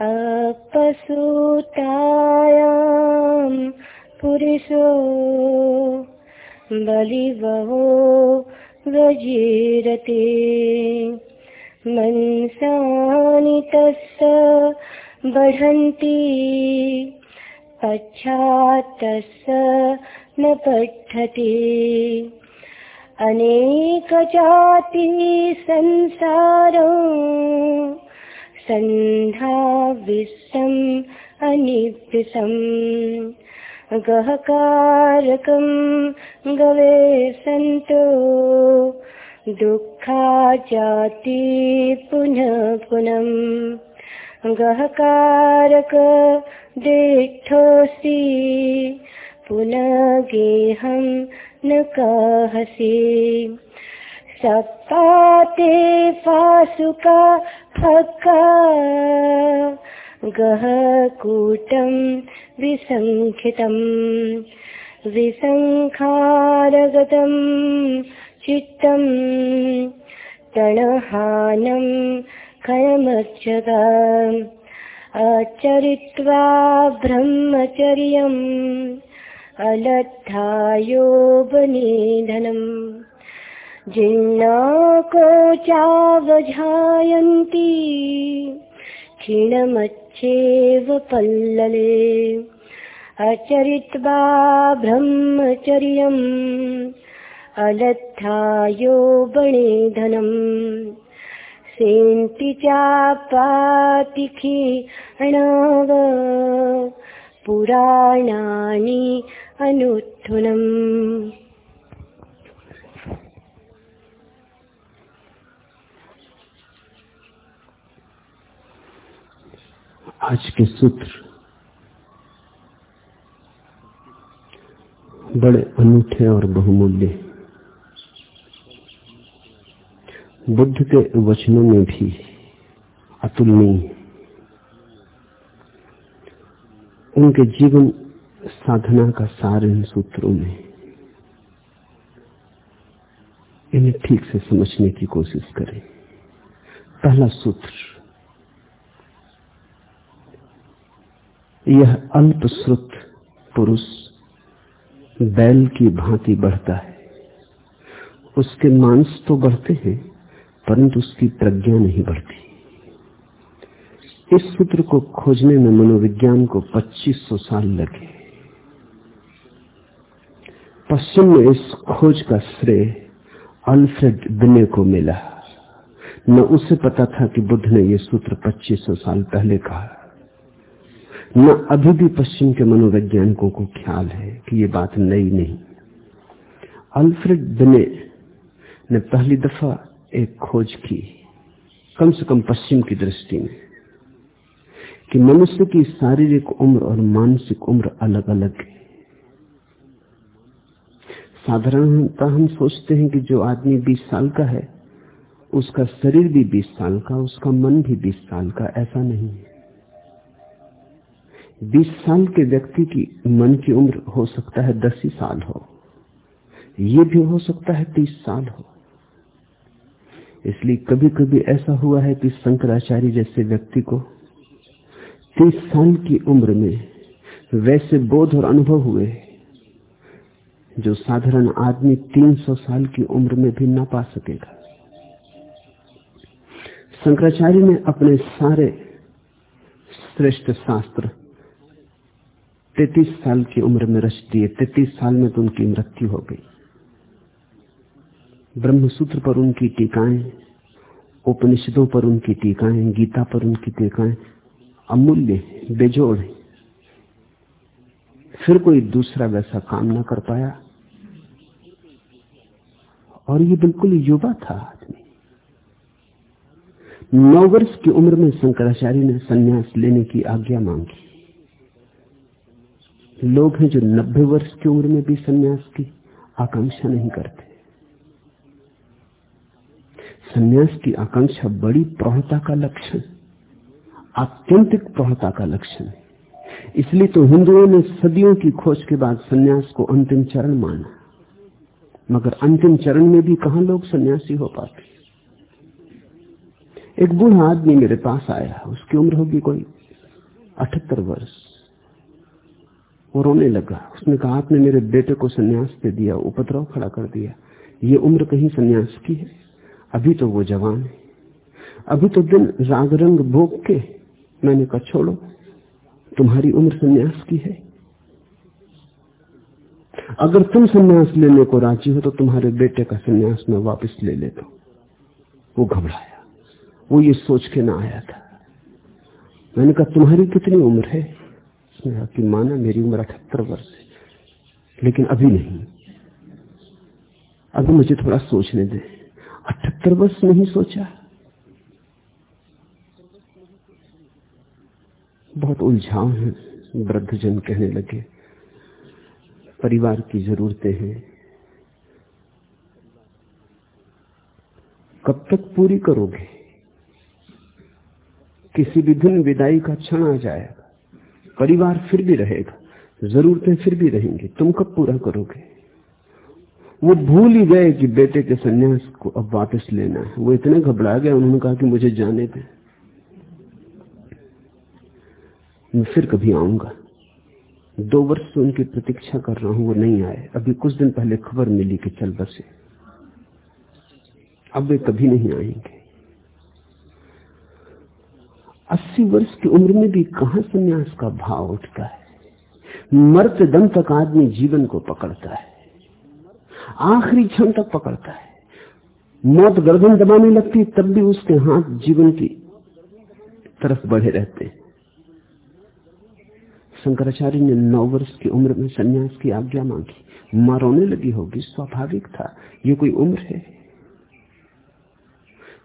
अपसुतायां पुरुषो बलिवहो व्रजीरते। मनसानि तस्य बढ़न्ति पश्चात्तस्य न पठति। अनेकजाति संसारो सन्धा विश्वम् गहकारकम् गवे सन्तो दुःखा जाति पुनः पुनम् गहकारक देठोऽसि पुनः गेहं न कहसि सप्ताते पासुका गहकूटं विसङ्खितम् विसङ्खारगतं चित्तं तणहानं खणमचग अचरित्वा ब्रह्मचर्यम् अलद्धायोपनिधनम् जिन्नाकोचावजायन्ति। क्षीणमच्छेव पल्लले। अचरित्वा ब्रह्मचर्यम्। अलत्थायो बणेधनम्। सेन्ति चापातिखि णव पुराणानि अनुत्थुनम्। आज के सूत्र। बड़े अनूठे और बहुमूल्य बुद्ध के वचनों में भी अतुलनीय उनके जीवन साधना का सार इन सूत्रों में इन्हें ठीक से समझने की कोशिश करें। पहला सूत्र यह अल्पश्रुत पुरुष बैल की भांति बढ़ता है। उसके मांस तो बढ़ते हैं, परंतु उसकी प्रज्ञा नहीं बढ़ती। इस सूत्र को खोजने में मनोविज्ञान को 2500 साल लगे। पश्चिम में इस खोज का श्रेय अल्फ्रेड बिने को मिला। न उसे पता था कि बुद्ध ने यह सूत्र 2500 साल पहले कहा। न, अभी भी पश्चिम के मनोवैज्ञानिकों को ख्याल है कि ये बात नई नहीं। अल्फ्रेड बिने ने पहली दफ़ा एक खोज की, कम से कम पश्चिम की दृष्टि में, कि मनुष्य की शारीरिक उम्र और मानसिक उम्र अलग अलग है। साधारणतः हम सोचते हैं कि जो आदमी 20 साल का है, उसका शरीर भी 20 साल का, उसका मन भी 20 साल का, ऐसा नहीं है। 20 साल के व्यक्ति की मन की उम्र हो सकता है दस ही साल हो। ये भी हो सकता है तीस साल हो। इसलिए कभी कभी ऐसा हुआ है कि शंकराचार्य जैसे व्यक्ति को तीस साल की उम्र में वैसे बोध और अनुभव हुए, जो साधारण आदमी 300 साल की उम्र में भी ना पा सकेगा। शंकराचार्य ने अपने सारे श्रेष्ठ शास्त्र तैतीस साल की उम्र में रच दिए, तैतीस साल में तो उनकी मृत्यु हो गई। ब्रह्मसूत्र पर उनकी टीकाएँ, उपनिषदों पर उनकी टीकाएँ, गीता पर उनकी टीकाएँ अमूल्य बेजोड़ है। फिर कोई दूसरा वैसा काम ना कर पाया। और ये बिल्कुल युवा था आदमी। नौ वर्ष की उम्र में शंकराचार्य ने संन्यास लेने की आज्ञा मांगी। लोग हैं जो नब्बे वर्ष की उम्र में भी सन्यास की आकांक्षा नहीं करते। सन्यास की आकांक्षा बड़ी प्रौढ़ता का लक्षण, आत्यंतिक प्रौढ़ता का लक्षण है। इसलिए तो हिंदुओं ने सदियों की खोज के बाद सन्यास को अंतिम चरण माना। मगर अंतिम चरण में भी कहा लोग सन्यासी हो पाते? एक बूढ़ा आदमी मेरे पास आया, उसकी उम्र होगी कोई अठहत्तर वर्ष। वो रोने लगा। उसने कहा, आपने मेरे बेटे को सन्यास दे दिया, उपद्रव खड़ा कर दिया। ये उम्र कहीं सन्यास की है? अभी तो वो जवान है। अभी तो दिन राग रंग भोग के मैंने कहा, छोड़ो, तुम्हारी उम्र सन्यास की है। अगर तुम सन्यास लेने को राज़ी हो तो तुम्हारे बेटे का सन्यास मैं वापस ले लेता हूँ। वो घबराया। वो ये सोच के ना आया था। मैंने कहा, तुम्हारी कितनी उम्र है? उसने कहा कि माना मेरी उम्र अठहत्तर वर्ष है, लेकिन अभी नहीं। अभी मुझे थोड़ा सोचने दे। अठहत्तर वर्ष नहीं सोचा? बहुत उलझाव है, वृद्धजन कहने लगे। परिवार की जरूरतें हैं। कब तक पूरी करोगे? किसी भी दिन विदाई का क्षण आ जाएगा। परिवार फिर भी रहेगा, जरूरतें फिर भी रहेंगी, तुम कब पूरा करोगे? वो भूल ही गए कि बेटे के सन्यास को अब वापस लेना है। वो इतने घबरा गए, उन्होंने कहा कि मुझे जाने दे। मैं फिर कभी आऊँगा। दो वर्ष से उनकी प्रतीक्षा कर रहा हूँ, वो नहीं आए। अभी कुछ दिन पहले खबर मिली कि चल बसे। अब वे कभी नहीं आएँगे। अस्सी वर्ष की उम्र में भी कहा संन्यास का भाव उठता है? मरते दम तक आदमी जीवन को पकड़ता है। आखिरी क्षण तक पकड़ता है। मौत गर्दन दबाने लगती तब भी उसके हाथ जीवन की तरफ़ बढ़े रहते हैं। शंकराचार्य ने नौ वर्ष की उम्र में सन्यास की आज्ञा मांगी। माँ लगी होगी, स्वाभाविक था। ये कोई उम्र है?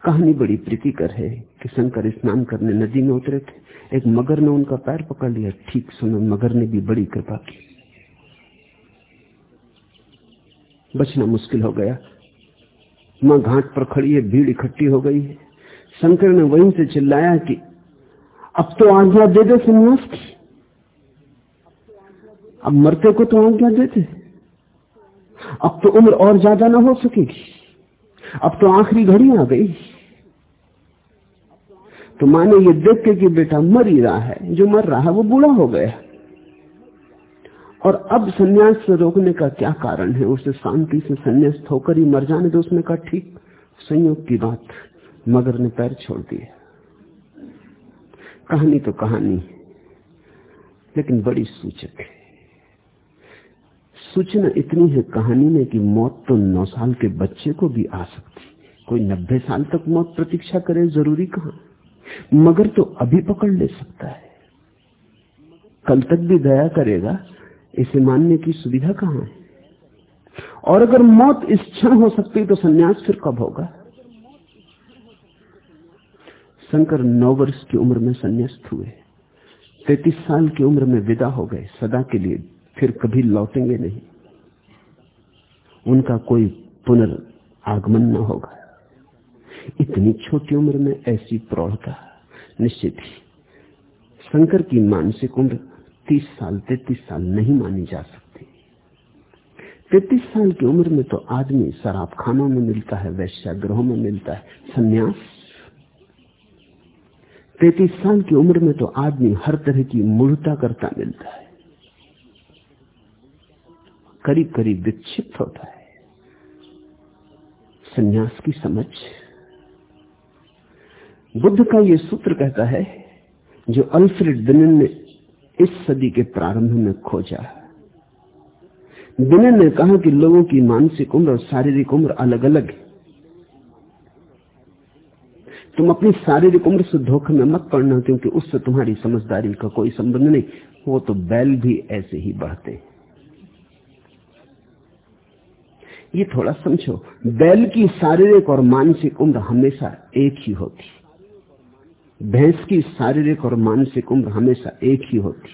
कहानी बड़ी प्रीतिकर है कि शंकर स्नान करने नदी में उतरे थे। एक मगर ने उनका पैर पकड़ लिया। ठीक समय मगर ने भी बड़ी कृपा की। बचना मुश्किल हो गया। माँ घाट पर खड़ी है, भीड़ इकट्ठी हो गई है। शंकर ने वहीं से चिल्लाया कि, अब तो आज्ञा दे दे संन्यास की। अब मरते को तो आज्ञा देते अब तो उम्र और ज़्यादा ना हो सकेगी। अब तो आखिरी घड़ी आ गई। तो माने ये देख के कि बेटा मर ही रहा है, जो मर रहा है वो बूढ़ा हो गया। और अब सन्यास से रोकने का क्या कारण है? उसे शांति से संन्यास्त होकर ही मर जाने तो उसने कहा, ठीक, संयोग की बात, मगर ने पैर छोड़ दिए। कहानी तो कहानी लेकिन बड़ी सूचक है। सूचना इतनी है कहानी में कि मौत तो नौ साल के बच्चे को भी आ सकती कोई नब्बे साल तक मौत प्रतीक्षा करे, ज़रूरी कहा? मगर तो अभी पकड़ ले सकता है। कल तक भी दया करेगा, इसे मानने की सुविधा कहाँ है? और अगर मौत इस क्षण हो सकती तो सन्यास फिर कब होगा? शंकर नौ वर्ष की उम्र में संन्यास्त हुए। तैतीस साल की उम्र में विदा हो गए, सदा के लिए फिर कभी लौटेंगे नहीं। उनका कोई पुनर्गमन न होगा। इतनी छोटी उम्र में ऐसी प्रौढ़ता निश्चित ही। शंकर की मानसिक उम्र तीस साल, तैतीस साल नहीं मानी जा सकती। तैतीस साल की उम्र में तो आदमी शराब खानों में मिलता है, वैश्याग्रहों में मिलता है, संन्यास। तैतीस साल की उम्र में तो आदमी हर तरह की मूर्ता करता मिलता है। करीब करीब विक्षिप्त होता है। संन्यास की समझ बुद्ध का यह सूत्र कहता है जो अल्फ्रेड बिनन ने इस सदी के प्रारंभ में खोजा। दिनन ने कहा कि लोगों की मानसिक उम्र और शारीरिक उम्र अलग अलग है। तुम अपनी शारीरिक उम्र से धोखे में मत पड़ना, क्योंकि उससे तुम्हारी समझदारी का कोई संबंध नहीं। वो तो बैल भी ऐसे ही बढ़ते ये थोड़ा समझो, बैल की शारीरिक और मानसिक उम्र हमेशा एक ही होती भैंस की शारीरिक और मानसिक उम्र हमेशा एक ही होती।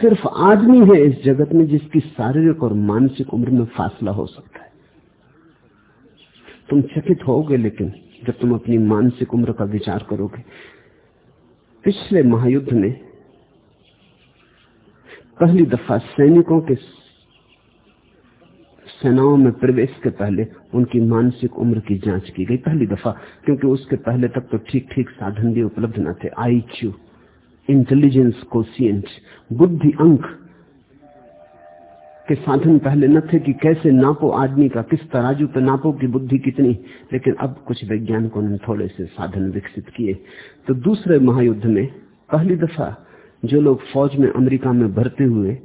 सिर्फ़ आदमी है इस जगत में जिसकी शारीरिक और मानसिक उम्र में फासला हो सकता है। तुम चकित होगे लेकिन जब तुम अपनी मानसिक उम्र का विचार करोगे। पिछले महायुद्ध में पहली दफ़ा सैनिकों के सेनाओं में प्रवेश के पहले उनकी मानसिक उम्र की जाँच की गई पहली दफ़ा, क्योंकि उसके पहले तक तो ठीक ठीक साधन भी उपलब्ध न थे। आई क्यू इंटेलिजेंस कोसियंट बुद्धि अंक के साधन पहले न थे कि कैसे नापो आदमी का, किस तराजू पे नापो की बुद्धि कितनी, लेकिन अब कुछ वैज्ञानिकों ने थोड़े से साधन विकसित किए। तो दूसरे महायुद्ध में पहली दफ़ा जो लोग फौज में अमेरिका में भरते हुए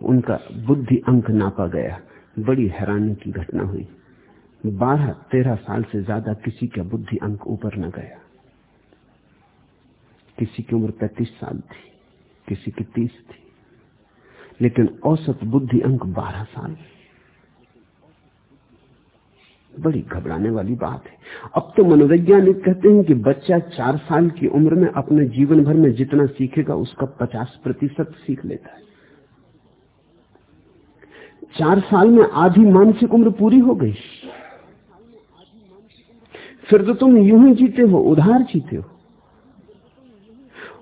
उनका बुद्धि अंक नापा गया। बड़ी हैरानी की घटना हुई। बारह, तेरह साल से ज़्यादा किसी का बुद्धि अंक ऊपर न गया। किसी की उम्र पैंतीस साल थी, किसी की तीस थी। लेकिन औसत बुद्धि अंक बारह साल। बड़ी घबराने वाली बात है। अब तो मनोवैज्ञानिक कहते हैं कि बच्चा चार साल की उम्र में अपने जीवन भर में जितना सीखेगा, उसका पचास प्रतिशत सीख लेता है। चार साल में आधी मानसिक उम्र पूरी हो गई। फिर तो तुम यूँ ही जीते हो, उधार जीते हो।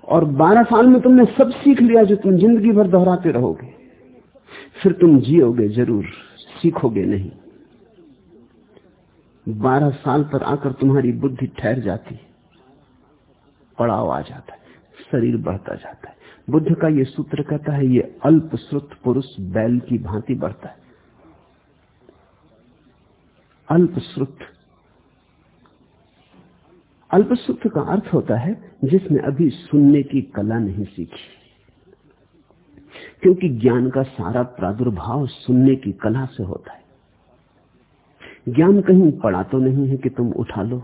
और बारह साल में तुमने सब सीख लिया जो तुम ज़िंदगी भर दोहराते रहोगे। फिर तुम जियोगे ज़रूर, सीखोगे नहीं। बारह साल पर आकर तुम्हारी बुद्धि ठहर जाती, पड़ाव आ जाता है शरीर बढ़ता जाता है। बुद्ध का यह सूत्र कहता है, ये अल्प श्रुत पुरुष बैल की भांति बढ़ता है। अल्प श्रुत। अल्पसुख का अर्थ होता है, जिसने अभी सुनने की कला नहीं सीखी। क्योंकि ज्ञान का सारा प्रादुर्भाव सुनने की कला से होता है। ज्ञान कहीं पड़ा तो नहीं है कि तुम उठा लो।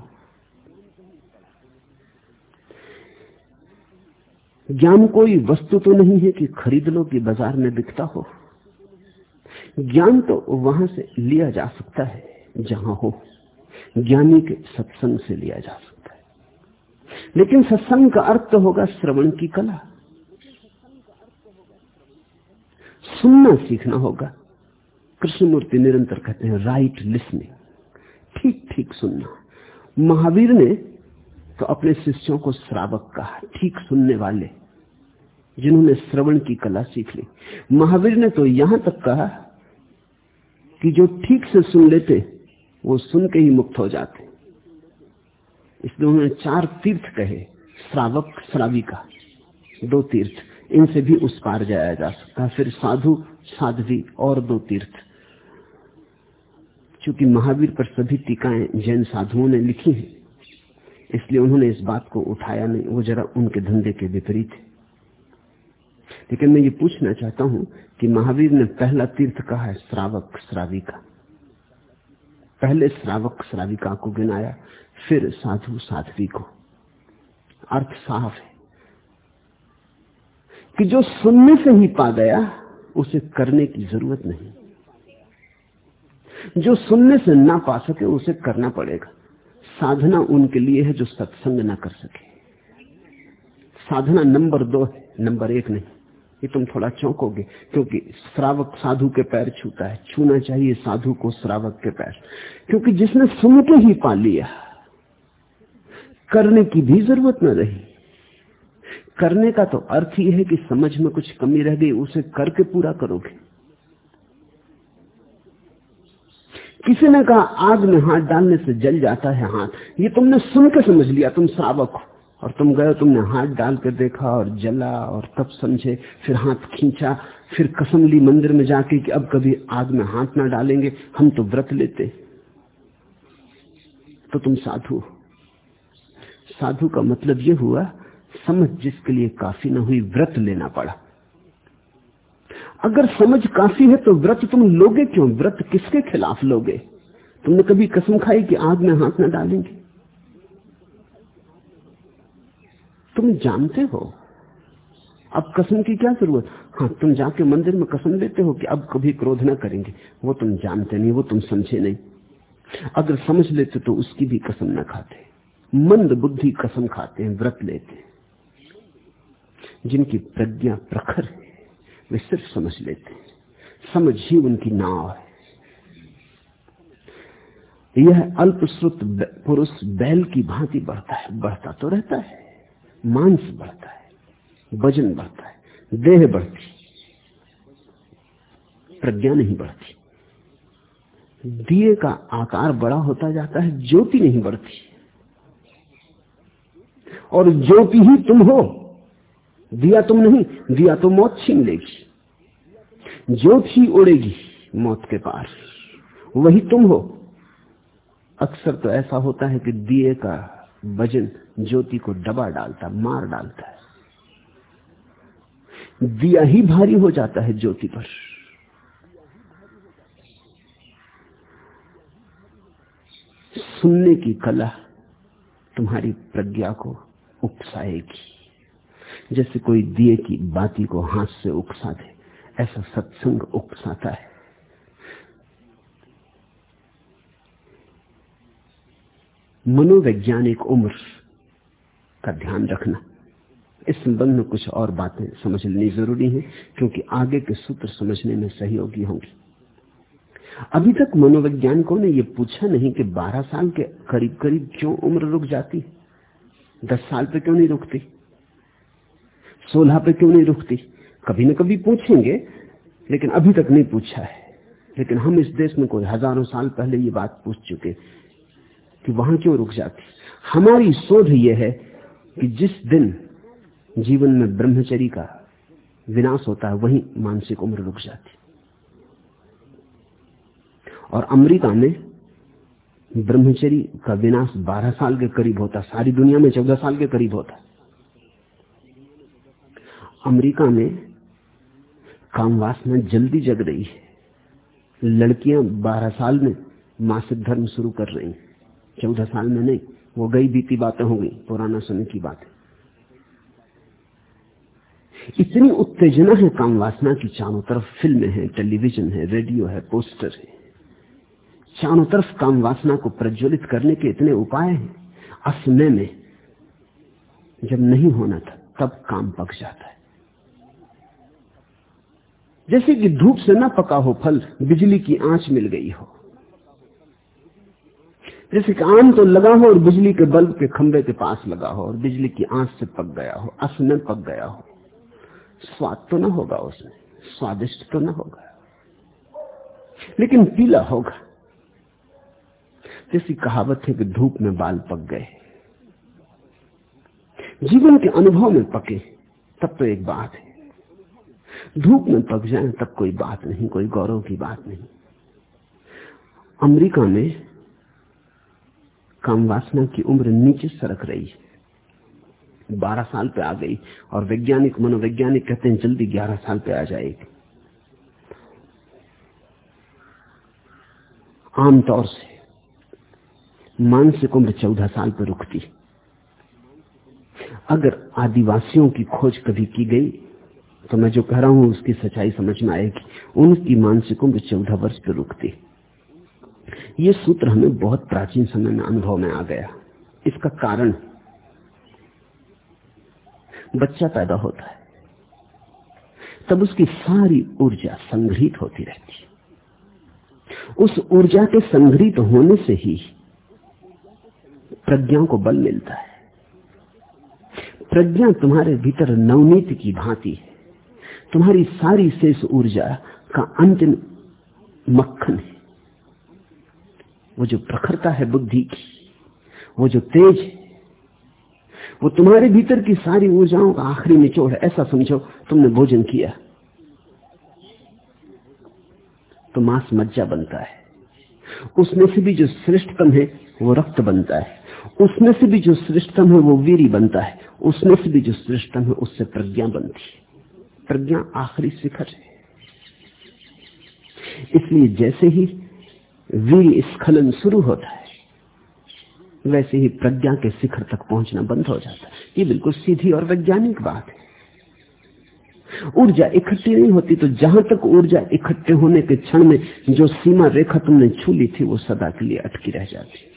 ज्ञान कोई वस्तु तो नहीं है कि खरीद लो कि बाज़ार में बिकता हो। ज्ञान तो वहाँ से लिया जा सकता है, जहाँ हो। ज्ञानी के सत्संग से लिया जा सकता है। लेकिन सत्संग का अर्थ तो होगा श्रवण की कला। सुनना सीखना होगा। कृष्णमूर्ति निरंतर कहते हैं राइट लिसनिंग ठीक ठीक सुनना। महावीर ने तो अपने शिष्यों को श्रावक कहा, ठीक सुनने वाले जिन्होंने श्रवण की कला सीख ली। महावीर ने तो यहाँ तक कहा कि जो ठीक से सुन लेते, वो सुन के ही मुक्त हो जाते। इसलिए उन्होंने चार तीर्थ कहे, श्रावक, श्राविका, दो तीर्थ। इनसे भी उस पार जाया जा सकता। फिर साधु, साध्वी और दो तीर्थ। चूँकि महावीर पर सभी टीकाएँ जैन साधुओं ने लिखी हैं, इसलिए उन्होंने इस बात को उठाया नहीं। वो जरा उनके धंधे के विपरीत है। लेकिन मैं ये पूछना चाहता हूँ कि महावीर ने पहला तीर्थ कहा है श्रावक श्राविका। पहले श्रावक श्राविका को गिनाया, फिर साधु साध्वी को। अर्थ साफ़ है कि जो सुनने से ही पा गया, उसे करने की ज़रूरत नहीं। जो सुनने से ना पा सके, उसे करना पड़ेगा। साधना उनके लिए है जो सत्संग ना कर सके। साधना नंबर दो है, नंबर एक नहीं। ये तुम थोड़ा चौंकोगे, क्योंकि श्रावक साधु के पैर छूता है। छूना चाहिए साधु को श्रावक के पैर। क्योंकि जिसने सुन के ही पा लिया, करने की भी ज़रूरत न रही। करने का तो अर्थ ही है कि समझ में कुछ कमी रह गई, उसे करके पूरा करोगे। किसी ने कहा, आग में हाथ डालने से जल जाता है हाथ। ये तुमने सुन के समझ लिया, तुम श्रावक हो। और तुम गए तुमने हाथ डाल कर देखा और जला और तब समझे, फिर हाथ खींचा, फिर कसम ली मंदिर में जाके कि अब कभी आग में हाथ ना डालेंगे, हम तो व्रत लेते। तो तुम साधु साधु का मतलब यह हुआ, समझ जिसके लिए काफ़ी ना हुई, व्रत लेना पड़ा। अगर समझ काफ़ी है तो व्रत तुम लोगे क्यों? व्रत किसके खिलाफ लोगे? तुमने कभी कसम खाई कि आग में हाथ ना डालेंगे? तुम जानते हो? अब कसम की क्या ज़रूरत? हाँ तुम जाके मंदिर में कसम लेते हो कि अब कभी क्रोध ना करेंगे। वो तुम जानते नहीं, वो तुम समझे नहीं। अगर समझ लेते तो उसकी भी कसम ना खाते। मंद बुद्धि कसम खाते हैं, व्रत लेते हैं। जिनकी प्रज्ञा प्रखर है, वे सिर्फ़ समझ लेते हैं। समझ ही उनकी नाव है। यह अल्पश्रुत पुरुष बैल की भांति बढ़ता है, बढ़ता तो रहता है। मांस बढ़ता है, वज़न बढ़ता है, देह बढ़ती प्रज्ञा नहीं बढ़ती। दिए का आकार बड़ा होता जाता है, ज्योति नहीं बढ़ती। और ज्योति ही तुम हो, दिया तुम नहीं, दिया तो मौत छीन लेगी। ज्योत ही उड़ेगी मौत के पार। वही तुम हो। अक्सर तो ऐसा होता है कि दिए का वज़न ज्योति को दबा डालता, मार डालता है। दिया ही भारी हो जाता है ज्योति पर। सुनने की कला तुम्हारी प्रज्ञा को उकसाएगी जैसे कोई दिए की बाती को हाथ से उकसा दे, ऐसा सत्संग उकसाता है। मनोवैज्ञानिक उम्र का ध्यान रखना। इस संबंध में कुछ और बातें समझ लेनी ज़रूरी है, क्योंकि आगे के सूत्र समझने में सहयोगी होंगी। अभी तक मनोवैज्ञानिकों ने यह पूछा नहीं कि 12 साल के करीब करीब क्यों उम्र रुक जाती 10 साल पे क्यों नहीं रुकती? 16 पे क्यों नहीं रुकती? कभी न कभी पूछेंगे, लेकिन अभी तक नहीं पूछा है। लेकिन हम इस देश में कोई हज़ारों साल पहले ये बात पूछ चुके कि वहाँ क्यों रुक जाती? हमारी शोध यह है कि जिस दिन जीवन में ब्रह्मचरी का विनाश होता है, वही मानसिक उम्र रुक जाती और अमेरिका में ब्रह्मचरी का विनाश 12 साल के करीब होता सारी दुनिया में 14 साल के करीब होता अमेरिका में काम वासना जल्दी जग रही है। लड़कियाँ 12 साल में मासिक धर्म शुरू कर रही हैं, चौदह साल में नहीं। वो गई बीती बातें हो गई, पुराना समय की बातें इतनी उत्तेजना है काम वासना की, चारों तरफ़ फ़िल्में हैं, टेलीविज़न है, रेडियो है, पोस्टर है। चारों तरफ़ काम वासना को प्रज्वलित करने के इतने उपाय हैं। असमय में जब नहीं होना था, तब काम पक जाता है। जैसे कि धूप से ना पका हो फल, बिजली की आँच मिल गई हो। जैसे कि आम तो लगा हो और बिजली के बल्ब के खंभे के पास लगा हो और बिजली की आँच से पक गया हो असमय पक गया हो, स्वाद तो ना होगा उसमें, स्वादिष्ट तो ना होगा। लेकिन पीला होगा। जैसी कहावत है कि धूप में बाल पक गए। जीवन के अनुभव में पके, तब तो एक बात है। धूप में पक जाए, तब कोई बात नहीं, कोई गौरव की बात नहीं। अमेरिका में काम वासना की उम्र नीचे सरक रही है। बारह साल पे आ गई और वैज्ञानिक मनोवैज्ञानिक कहते हैं, जल्दी ग्यारह साल पे आ जाएगी। आमतौर से मानसिक उम्र चौदह साल पर रुकती। अगर आदिवासियों की खोज कभी की गई तो मैं जो कह रहा हूँ, उसकी सच्चाई समझ में आएगी। उनकी मानसिक उम्र चौदह वर्ष पर रुकती। ये सूत्र हमें बहुत प्राचीन समय में अनुभव में आ गया। इसका कारण, बच्चा पैदा होता है, तब उसकी सारी ऊर्जा संग्रहित होती रहती है। उस ऊर्जा के संग्रहित होने से ही प्रज्ञा को बल मिलता है। प्रज्ञा तुम्हारे भीतर नवनीत की भांति है। तुम्हारी सारी शेष ऊर्जा का अंतिम मक्खन है। वो जो प्रखरता है बुद्धि की, वो जो तेज है, वो तुम्हारे भीतर की सारी ऊर्जाओं का आखिरी निचोड़ है। ऐसा समझो, तुमने भोजन किया तो मांस मज्जा बनता है। उसमें से भी जो श्रेष्ठतम है, वो रक्त बनता है। उसमें से भी जो श्रेष्ठतम है, वो वीरी बनता है। उसमें से भी जो श्रेष्ठतम है, उससे प्रज्ञा बनती है। प्रज्ञा आखिरी शिखर है। इसलिए जैसे ही स्खलन शुरू होता है। वैसे ही प्रज्ञा के शिखर तक पहुँचना बंद हो जाता है। ये बिल्कुल सीधी और वैज्ञानिक बात है। ऊर्जा इकट्ठी नहीं होती तो जहाँ तक ऊर्जा इकट्ठे होने के क्षण में जो सीमा रेखा तुमने छू ली थी, वो सदा के लिए अटकी रह जाती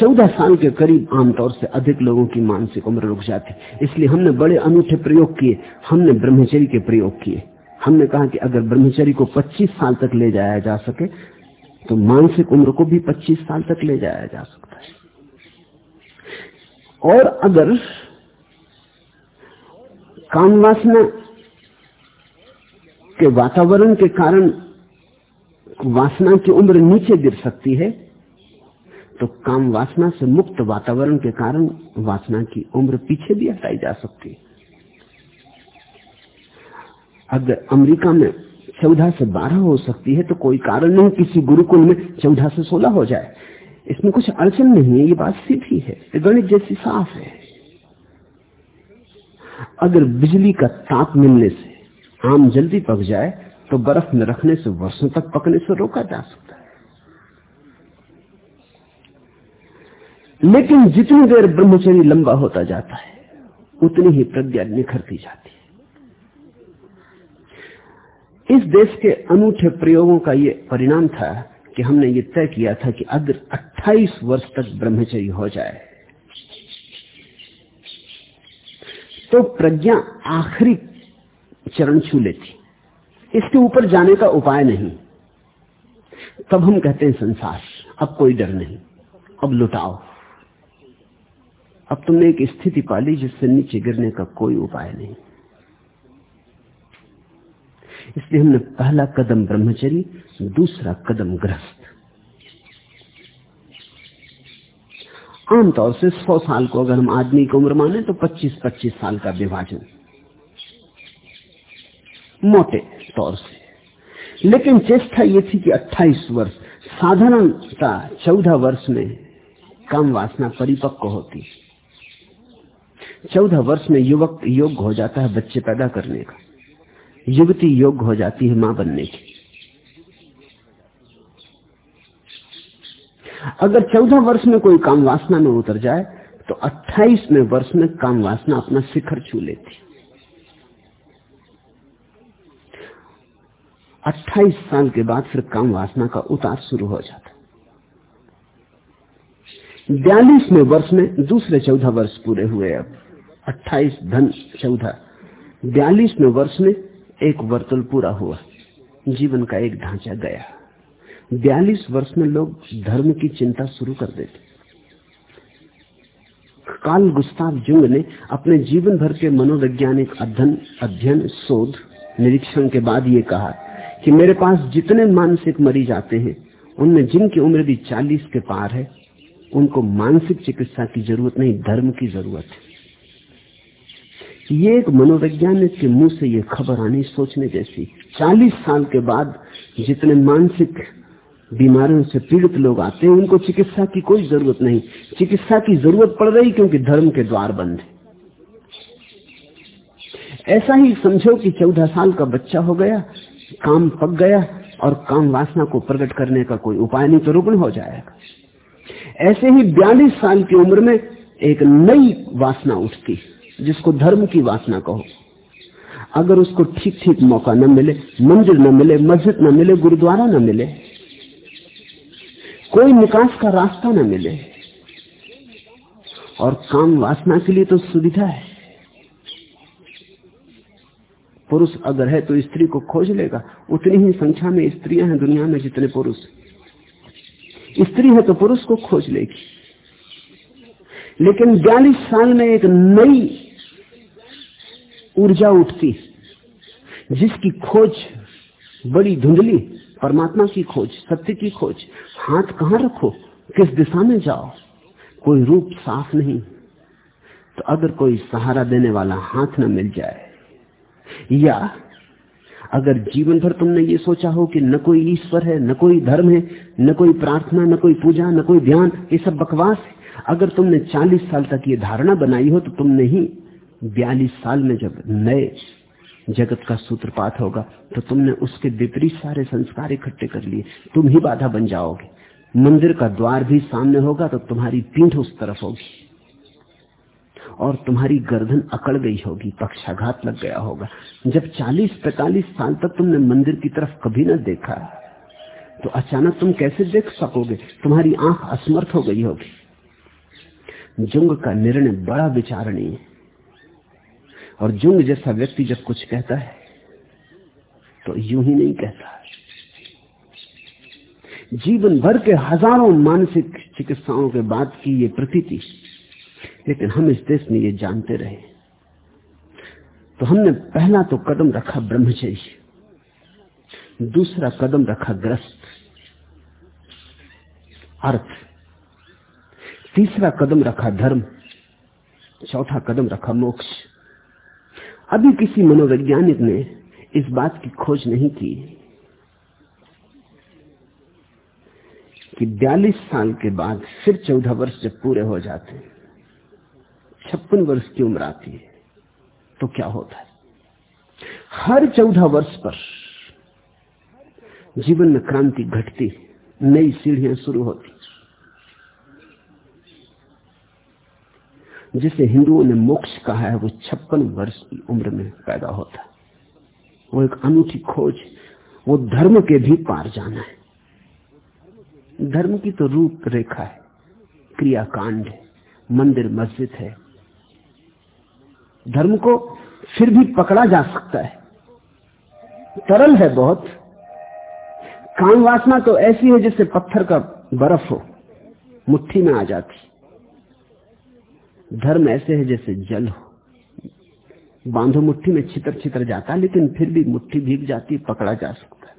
चौदह साल के करीब आमतौर से अधिक लोगों की मानसिक उम्र रुक जाती। इसलिए हमने बड़े अनूठे प्रयोग किए, हमने ब्रह्मचर्य के प्रयोग किए। हमने कहा कि अगर ब्रह्मचर्य को 25 साल तक ले जाया जा सके तो मानसिक उम्र को भी 25 साल तक ले जाया जा सकता है। और अगर काम वासना के वातावरण के कारण वासना की उम्र नीचे गिर सकती है तो काम वासना से मुक्त वातावरण के कारण वासना की उम्र पीछे भी हटाई जा सकती है। अगर अमेरिका में चौदह से बारह हो सकती है तो कोई कारण नहीं किसी गुरुकुल में चौदह से सोलह हो जाए। इसमें कुछ अड़चन नहीं है, ये बात सीधी है। गणित जैसी साफ़ है। अगर बिजली का ताप मिलने से आम जल्दी पक जाए तो बर्फ़ में रखने से वर्षों तक पकने से रोका जा सकता है। लेकिन जितनी देर ब्रह्मचर्य लंबा होता जाता है, उतनी ही प्रज्ञा निखरती जाती है। इस देश के अनूठे प्रयोगों का ये परिणाम था कि हमने ये तय किया था कि अगर 28 वर्ष तक ब्रह्मचर्य हो जाए तो प्रज्ञा आखिरी चरण छू लेती। इसके ऊपर जाने का उपाय नहीं। तब हम कहते हैं संसार, अब कोई डर नहीं, अब लुटाओ। अब तुमने एक स्थिति पाली जिससे नीचे गिरने का कोई उपाय नहीं। इसलिए हमने पहला कदम ब्रह्मचरी दूसरा कदम गृहस्थ। आमतौर से सौ साल को अगर हम आदमी की उम्र माने तो 25-25 साल का विभाजन। मोटे तौर से। लेकिन चेष्टा ये थी कि 28 वर्ष, साधारणता 14 वर्ष में काम वासना परिपक्व होती। 14 वर्ष में युवक योग्य हो जाता है बच्चे पैदा करने का। युवती योग्य हो जाती है माँ बनने की। अगर चौदह वर्ष में कोई काम वासना में उतर जाए तो अट्ठाईसवें वर्ष में काम वासना अपना शिखर छू लेती। अट्ठाईस साल के बाद फिर काम वासना का उतार शुरू हो जाता। बयालीसवें वर्ष में दूसरे चौदह वर्ष पूरे हुए अब। अट्ठाईस धन चौदह। बयालीसवें वर्ष में एक वर्तुल पूरा हुआ। जीवन का एक ढांचा गया। बयालीस वर्ष में लोग धर्म की चिंता शुरू कर देते। काल गुस्ताव जुंग ने अपने जीवन भर के मनोवैज्ञानिक अध्ययन अध्ययन, शोध, निरीक्षण के बाद ये कहा कि मेरे पास जितने मानसिक मरीज़ आते हैं, उनमें जिनकी उम्र भी चालीस के पार है, उनको मानसिक चिकित्सा की ज़रूरत नहीं, धर्म की ज़रूरत है। ये एक मनोवैज्ञानिक के मुँह से ये खबर आनी सोचने जैसी। चालीस साल के बाद जितने मानसिक बीमारियों से पीड़ित लोग आते हैं, उनको चिकित्सा की कोई ज़रूरत नहीं। चिकित्सा की ज़रूरत पड़ रही क्योंकि धर्म के द्वार बंद है। ऐसा ही समझो कि चौदह साल का बच्चा हो गया, काम पक गया और काम वासना को प्रकट करने का कोई उपाय नहीं तो रुग्ण हो जाएगा। ऐसे ही बयालीस साल की उम्र में एक नई वासना उठती। जिसको धर्म की वासना कहो। अगर उसको ठीक ठीक मौका न मिले, मंदिर न मिले, मस्जिद न मिले, गुरुद्वारा न मिले, कोई निकास का रास्ता न मिले, और काम वासना के लिए तो सुविधा है। पुरुष अगर है तो स्त्री को खोज लेगा। उतनी ही संख्या में स्त्रियाँ हैं दुनिया में जितने पुरुष। स्त्री है तो पुरुष को खोज लेगी। लेकिन बयालीस साल में एक नई ऊर्जा उठती जिसकी खोज, बड़ी धुंधली परमात्मा की खोज, सत्य की खोज, हाथ कहाँ रखो, किस दिशा में जाओ, कोई रूप साफ़ नहीं। तो अगर कोई सहारा देने वाला हाथ न मिल जाए, या अगर जीवन भर तुमने ये सोचा हो कि न कोई ईश्वर है, न कोई धर्म है, न कोई प्रार्थना, न कोई पूजा, न कोई ध्यान, ये सब बकवास है। अगर तुमने 40 साल तक ये धारणा बनाई हो तो तुमने ही बयालीस साल में जब नए जगत का सूत्रपात होगा तो तुमने उसके विपरीत सारे संस्कार इकट्ठे कर लिए। तुम ही बाधा बन जाओगे। मंदिर का द्वार भी सामने होगा तो तुम्हारी पीठ उस तरफ़ होगी। और तुम्हारी गर्दन अकड़ गई होगी, पक्षाघात लग गया होगा। जब 40-45 साल तक तुमने मंदिर की तरफ़ कभी न देखा तो अचानक तुम कैसे देख सकोगे? तुम्हारी आँख असमर्थ हो गई होगी। जुंग का निर्णय बड़ा विचारणीय है। और जुंग जैसा व्यक्ति जब कुछ कहता है तो यूँ ही नहीं कहता। जीवन भर के हज़ारों मानसिक चिकित्साओं के बाद की ये प्रतीति, लेकिन हम इस देश में ये जानते रहे। तो हमने पहला तो कदम रखा ब्रह्मचर्य, दूसरा कदम रखा ग्रस्त, अर्थ। तीसरा कदम रखा धर्म, चौथा कदम रखा मोक्ष। अभी किसी मनोवैज्ञानिक ने इस बात की खोज नहीं की कि बयालीस साल के बाद फिर चौदह वर्ष जब पूरे हो जाते हैं, छप्पन वर्ष की उम्र आती है तो क्या होता है? हर चौदह वर्ष पर जीवन में क्रांति घटती, नई सीढ़ियाँ शुरू होती। जिसे हिंदुओं ने मोक्ष कहा है, वो छप्पन वर्ष की उम्र में पैदा होता है। वो एक अनूठी खोज, वो धर्म के भी पार जाना है। धर्म की तो रूप रेखा है, क्रियाकांड है, मंदिर, मस्जिद है। धर्म को फिर भी पकड़ा जा सकता है। तरल है बहुत। काम वासना तो ऐसी है जैसे पत्थर का बर्फ़ हो, मुट्ठी में आ जाती। धर्म ऐसे है जैसे जल हो। बांधो मुट्ठी में छितर छितर जाता लेकिन फिर भी मुट्ठी भीग जाती पकड़ा जा सकता है।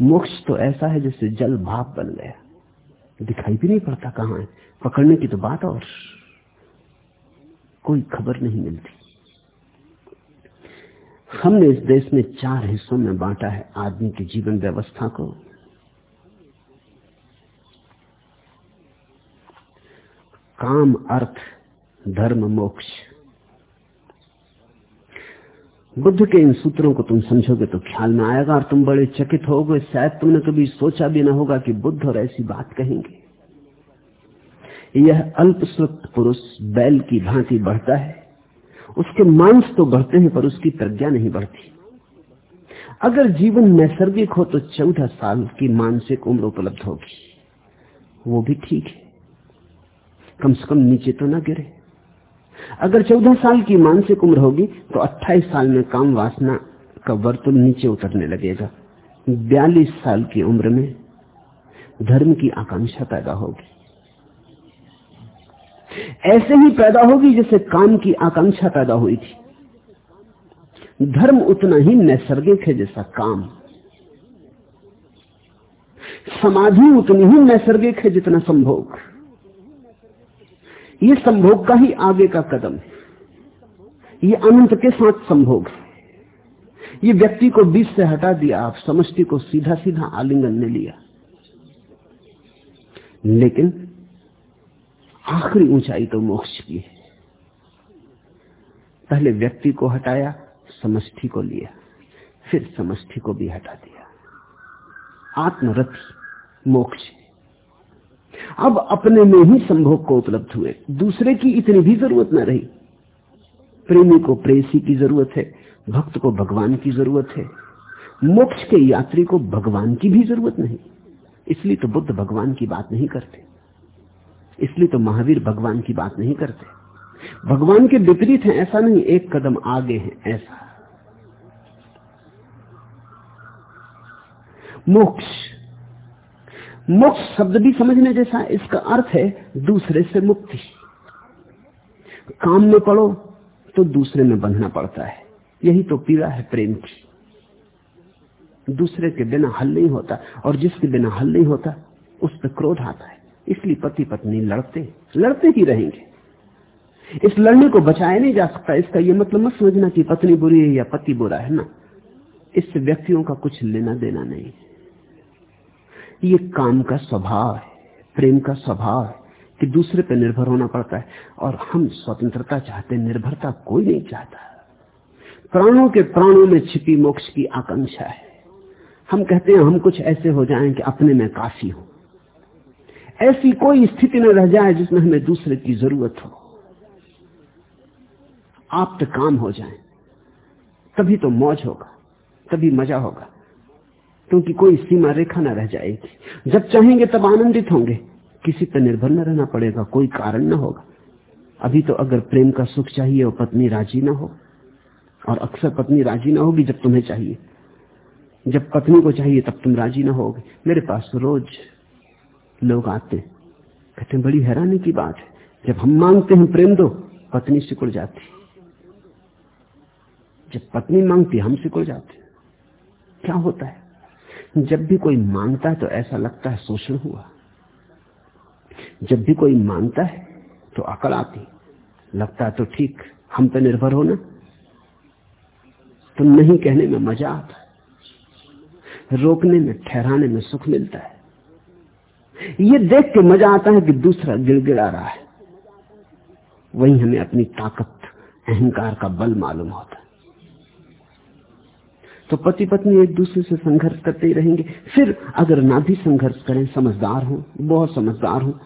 मोक्ष तो ऐसा है जैसे जल भाप बन गया। दिखाई भी नहीं पड़ता कहाँ है। पकड़ने की तो बात और कोई खबर नहीं मिलती। हमने इस देश में चार हिस्सों में बांटा है आदमी की जीवन व्यवस्था को। काम, अर्थ, धर्म, मोक्ष। बुद्ध के इन सूत्रों को तुम समझोगे तो ख्याल में आएगा और तुम बड़े चकित होगे। शायद तुमने कभी सोचा भी ना होगा कि बुद्ध और ऐसी बात कहेंगे। यह अल्पश्रुत पुरुष बैल की भांति बढ़ता है। उसके मांस तो बढ़ते हैं, पर उसकी प्रज्ञा नहीं बढ़ती। अगर जीवन नैसर्गिक हो तो चौदह साल की मानसिक उम्र उपलब्ध होगी। वो भी ठीक है। कम से कम नीचे तो ना गिरे। अगर चौदह साल की मानसिक उम्र होगी तो अट्ठाईस साल में काम वासना का वर्तुल नीचे उतरने लगेगा। बयालीस साल की उम्र में धर्म की आकांक्षा पैदा होगी। ऐसे ही पैदा होगी जैसे काम की आकांक्षा पैदा हुई थी। धर्म उतना ही नैसर्गिक है जैसा काम। समाधि उतनी ही नैसर्गिक है जितना संभोग। ये संभोग का ही आगे का कदम है। ये अनंत के साथ संभोग है। ये व्यक्ति को बीच से हटा दिया, आप समष्टि को सीधा सीधा आलिंगन ने लिया। लेकिन आखिरी ऊंचाई तो मोक्ष की है। पहले व्यक्ति को हटाया, समष्टि को लिया, फिर समष्टि को भी हटा दिया। आत्मरथ मोक्ष अब अपने में ही संभोग को उपलब्ध हुए। दूसरे की इतनी भी ज़रूरत न रही। प्रेमी को प्रेसी की ज़रूरत है, भक्त को भगवान की ज़रूरत है। मोक्ष के यात्री को भगवान की भी ज़रूरत नहीं। इसलिए तो बुद्ध भगवान की बात नहीं करते। इसलिए तो महावीर भगवान की बात नहीं करते। भगवान के विपरीत है, ऐसा नहीं, एक कदम आगे है, ऐसा। मोक्ष। मोक्ष शब्द भी समझने जैसा इसका अर्थ है दूसरे से मुक्ति। काम में पड़ो तो दूसरे में बंधना पड़ता है। यही तो पीड़ा है प्रेम की। दूसरे के बिना हल नहीं होता और जिसके बिना हल नहीं होता, उस पर क्रोध आता है। इसलिए पति पत्नी लड़ते लड़ते ही रहेंगे। इस लड़ने को बचाया नहीं जा सकता। इसका यह मतलब मत समझना कि पत्नी बुरी है या पति बुरा है ना। इससे व्यक्तियों का कुछ लेना देना नहीं ये काम का स्वभाव है, प्रेम का स्वभाव है कि दूसरे पर निर्भर होना पड़ता है। और हम स्वतंत्रता चाहते निर्भरता कोई नहीं चाहता। प्राणों के प्राणों में छिपी मोक्ष की आकांक्षा है। हम कहते हैं, हम कुछ ऐसे हो जाएँ कि अपने में काफ़ी हो। ऐसी कोई स्थिति न रह जाए जिसमें हमें दूसरे की ज़रूरत हो। आप तो काम हो जाए, तभी तो मौज होगा, तभी मज़ा होगा। क्योंकि कोई सीमा रेखा ना रह जाएगी। जब चाहेंगे तब आनंदित होंगे। किसी पर निर्भर न रहना पड़ेगा, कोई कारण न होगा। अभी तो अगर प्रेम का सुख चाहिए और पत्नी राज़ी ना हो, और अक्सर पत्नी राज़ी ना होगी जब तुम्हें चाहिए। जब पत्नी को चाहिए तब तुम राज़ी ना होगे। मेरे पास रोज लोग आते कहते हैं, बड़ी हैरानी की बात है। जब हम मांगते हैं प्रेम दो, पत्नी सिकुड़ जाती जब पत्नी मांगती हम सिकुड़ जाते क्या होता है? जब भी कोई माँगता है तो ऐसा लगता है शोषण हुआ। जब भी कोई मानता है तो अकल आती। लगता है तो ठीक, हम पे निर्भर हो ना। तो नहीं कहने में मज़ा आता। रोकने में, ठहराने में सुख मिलता है। ये देख के मज़ा आता है कि दूसरा गिड़गिड़ा रहा है। वही हमें अपनी ताकत, अहंकार का बल मालूम होता है। तो पति पत्नी एक दूसरे से संघर्ष करते ही रहेंगे। फिर अगर ना भी संघर्ष करें, समझदार हो, बहुत समझदार हो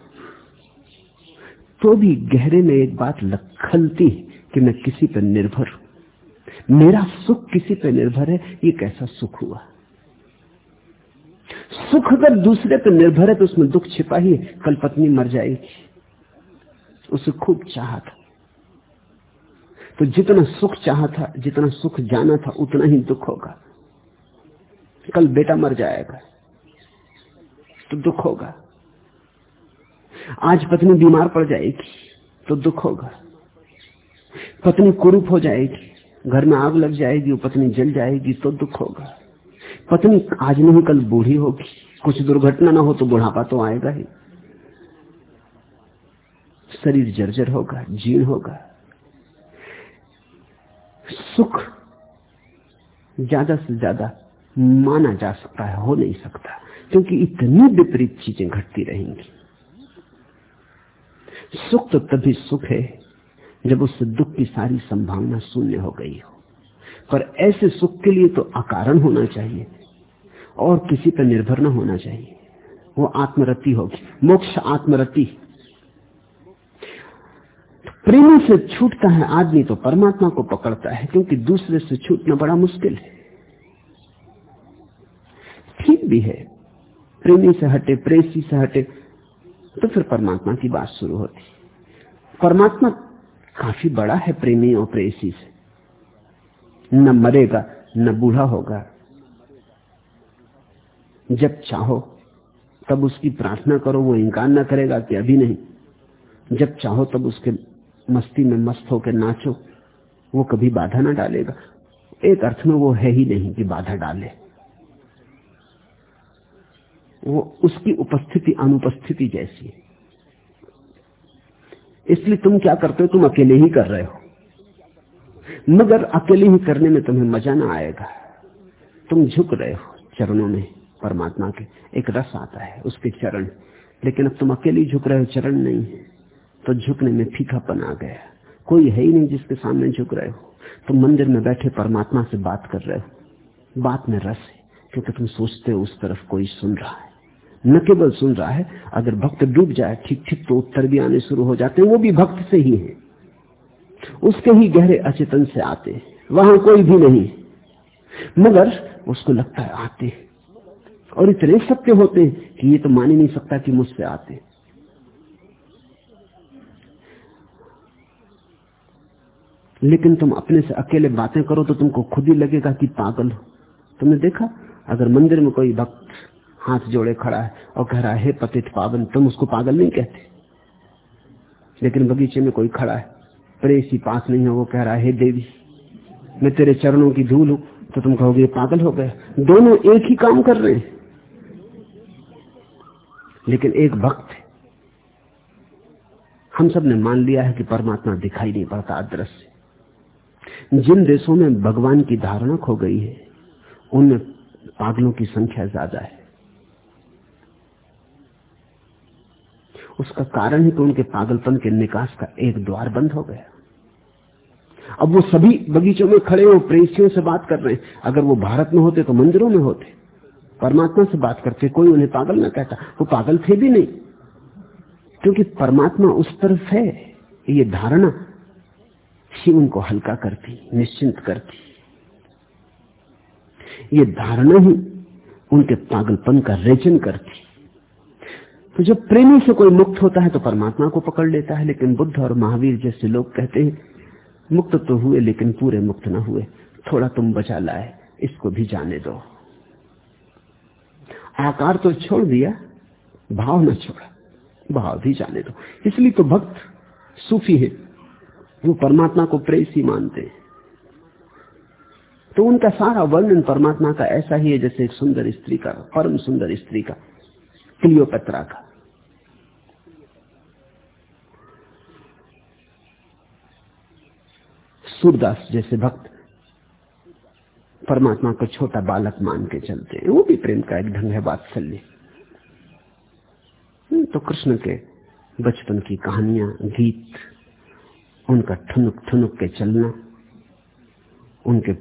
तो भी गहरे में एक बात लखलती कि मैं किसी पर निर्भर हूँ। मेरा सुख किसी पर निर्भर है, ये कैसा सुख हुआ? सुख अगर दूसरे पर निर्भर है तो उसमें दुख छिपा ही कल पत्नी मर जाएगी। उसे खूब चाहा था तो जितना सुख चाहा था, जितना सुख जाना था, उतना ही दुख होगा। कल बेटा मर जाएगा तो दुख होगा। आज पत्नी बीमार पड़ जाएगी तो दुख होगा। पत्नी कुरूप हो जाएगी, घर में आग लग जाएगी वो पत्नी जल जाएगी तो दुख होगा। पत्नी आज नहीं, कल बूढ़ी होगी। कुछ दुर्घटना ना हो तो बुढ़ापा तो आएगा ही। शरीर जर्जर होगा, जीर्ण होगा। सुख ज़्यादा से ज़्यादा माना जा सकता है, हो नहीं सकता, क्योंकि इतनी विपरीत चीज़ें घटती रहेंगी। सुख तो तभी सुख है जब उससे दुख की सारी संभावना शून्य हो गई हो। पर ऐसे सुख के लिए तो अकारण होना चाहिए, और किसी पर निर्भर न होना चाहिए। वो आत्मरति होगी, मोक्ष आत्मरति। प्रेमी से छूटता है आदमी तो परमात्मा को पकड़ता है, क्योंकि दूसरे से छूटना बड़ा मुश्किल है। ठीक भी है, प्रेमी से हटे, प्रेसी से हटे तो फिर परमात्मा की बात शुरू होती। परमात्मा काफ़ी बड़ा है प्रेमी और प्रेसी से। न मरेगा, न बूढ़ा होगा। जब चाहो, तब उसकी प्रार्थना करो, वो इंकार न करेगा कि अभी नहीं। जब चाहो, तब उसके मस्ती में मस्त होकर नाचो, वो कभी बाधा ना डालेगा। एक अर्थ में वो है ही नहीं कि बाधा डाले। वो उसकी उपस्थिति, अनुपस्थिति जैसी है। इसलिए तुम क्या करते हो? तुम अकेले ही कर रहे हो। मगर अकेले ही करने में तुम्हें मज़ा ना आएगा। तुम झुक रहे हो चरणों में परमात्मा के। एक रस आता है उसके चरण। लेकिन अब तुम अकेले झुक रहे हो, चरण नहीं है। तो झुकने में फीकापन आ गया। कोई है ही नहीं जिसके सामने झुक रहे हो। तुम मंदिर में बैठे परमात्मा से बात कर रहे हो। बात में रस है, क्योंकि तुम सोचते हो उस तरफ़ कोई सुन रहा है। न केवल सुन रहा है, अगर भक्त डूब जाए ठीक ठीक तो उत्तर भी आने शुरू हो जाते हैं, वो भी भक्त से ही है। उसके ही गहरे अचेतन से आते वहाँ कोई भी नहीं। मगर उसको लगता है आते और इतने सत्य होते हैं कि ये तो मान ही नहीं सकता कि मुझसे आते लेकिन तुम अपने से अकेले बातें करो तो तुमको खुद ही लगेगा कि पागल हो। तुमने देखा? अगर मंदिर में कोई भक्त हाथ जोड़े खड़ा है और कह रहा है पतित पावन, तुम उसको पागल नहीं कहते? लेकिन बगीचे में कोई खड़ा है, प्रेसी पास नहीं है, वो कह रहा है देवी, मैं तेरे चरणों की धूल हूँ। तो तुम कहोगे पागल हो गए दोनों एक ही काम कर रहे हैं। लेकिन एक भक्त हम सबने मान लिया है कि परमात्मा दिखाई नहीं पड़ता अदृश्य। जिन देशों में भगवान की धारणा खो गई है, उनमें पागलों की संख्या ज़्यादा है। उसका कारण ही तो उनके पागलपन के निकास का एक द्वार बंद हो गया। अब वो सभी बगीचों में खड़े हो प्रेसियों से बात कर रहे हैं। अगर वो भारत में होते तो मंदिरों में होते। परमात्मा से बात करते, कोई उन्हें पागल ना कहता। वो पागल थे भी नहीं। क्योंकि परमात्मा उस तरफ़ है, ये धारणा ही उनको हल्का करती, निश्चिंत करती। ये धारणा ही उनके पागलपन का रेचन करती। तो जब प्रेमी से कोई मुक्त होता है तो परमात्मा को पकड़ लेता है, लेकिन बुद्ध और महावीर जैसे लोग कहते हैं, मुक्त तो हुए, लेकिन पूरे मुक्त ना हुए। थोड़ा तुम बचा लाए, इसको भी जाने दो। आकार तो छोड़ दिया, भाव न छोड़ा, भाव भी जाने दो। इसलिए तो भक्त सूफी है। वो परमात्मा को प्रेसी मानते तो उनका सारा वर्णन परमात्मा का ऐसा ही है जैसे एक सुंदर स्त्री का, परम सुंदर स्त्री का, क्लियोपत्रा का। सूरदास जैसे भक्त परमात्मा को छोटा बालक मान के चलते हैं। वो भी प्रेम का एक ढंग है वात्सल्य। तो कृष्ण के बचपन की कहानियाँ, गीत उनका ठुनुक ठुनुक के चलना, उनके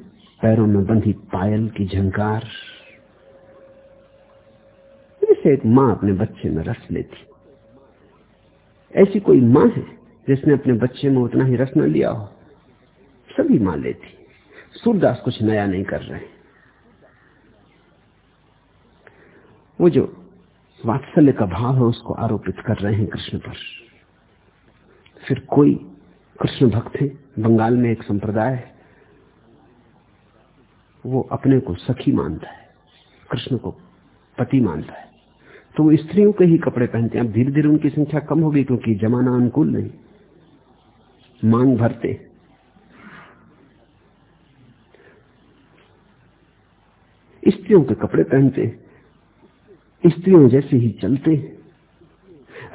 पैरों में बंधी पायल की झंकार। जैसे एक माँ अपने बच्चे में रस लेती। ऐसी कोई माँ है जिसने अपने बच्चे में उतना ही रस न लिया हो? सभी माँ लेती। सूरदास कुछ नया नहीं कर रहे। वो जो वात्सल्य का भाव है, उसको आरोपित कर रहे हैं कृष्ण पर। फिर कोई कृष्ण भक्त है बंगाल में एक संप्रदाय है, वो अपने को सखी मानता है, कृष्ण को पति मानता है। तो वो स्त्रियों के ही कपड़े पहनते हैं। अब धीरे धीरे उनकी संख्या कम होगी क्योंकि जमाना अनुकूल नहीं। मांग भरते स्त्रियों के कपड़े पहनते स्त्रियों जैसे ही चलते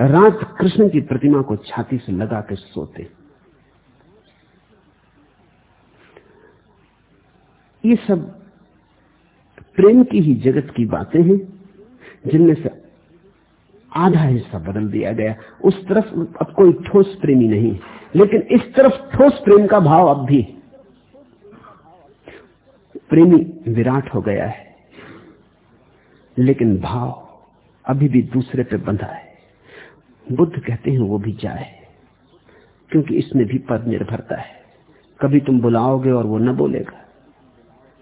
रात कृष्ण की प्रतिमा को छाती से लगा के सोते ये सब प्रेम की ही जगत की बातें हैं, जिनमें से आधा हिस्सा बदल दिया गया। उस तरफ़ अब कोई ठोस प्रेमी नहीं, लेकिन इस तरफ़ ठोस प्रेम का भाव अब भी। प्रेमी विराट हो गया है, लेकिन भाव अभी भी दूसरे पे बंधा है। बुद्ध कहते हैं, वो भी जाए, क्योंकि इसमें भी पद निर्भरता है। कभी तुम बुलाओगे और वो न बोलेगा।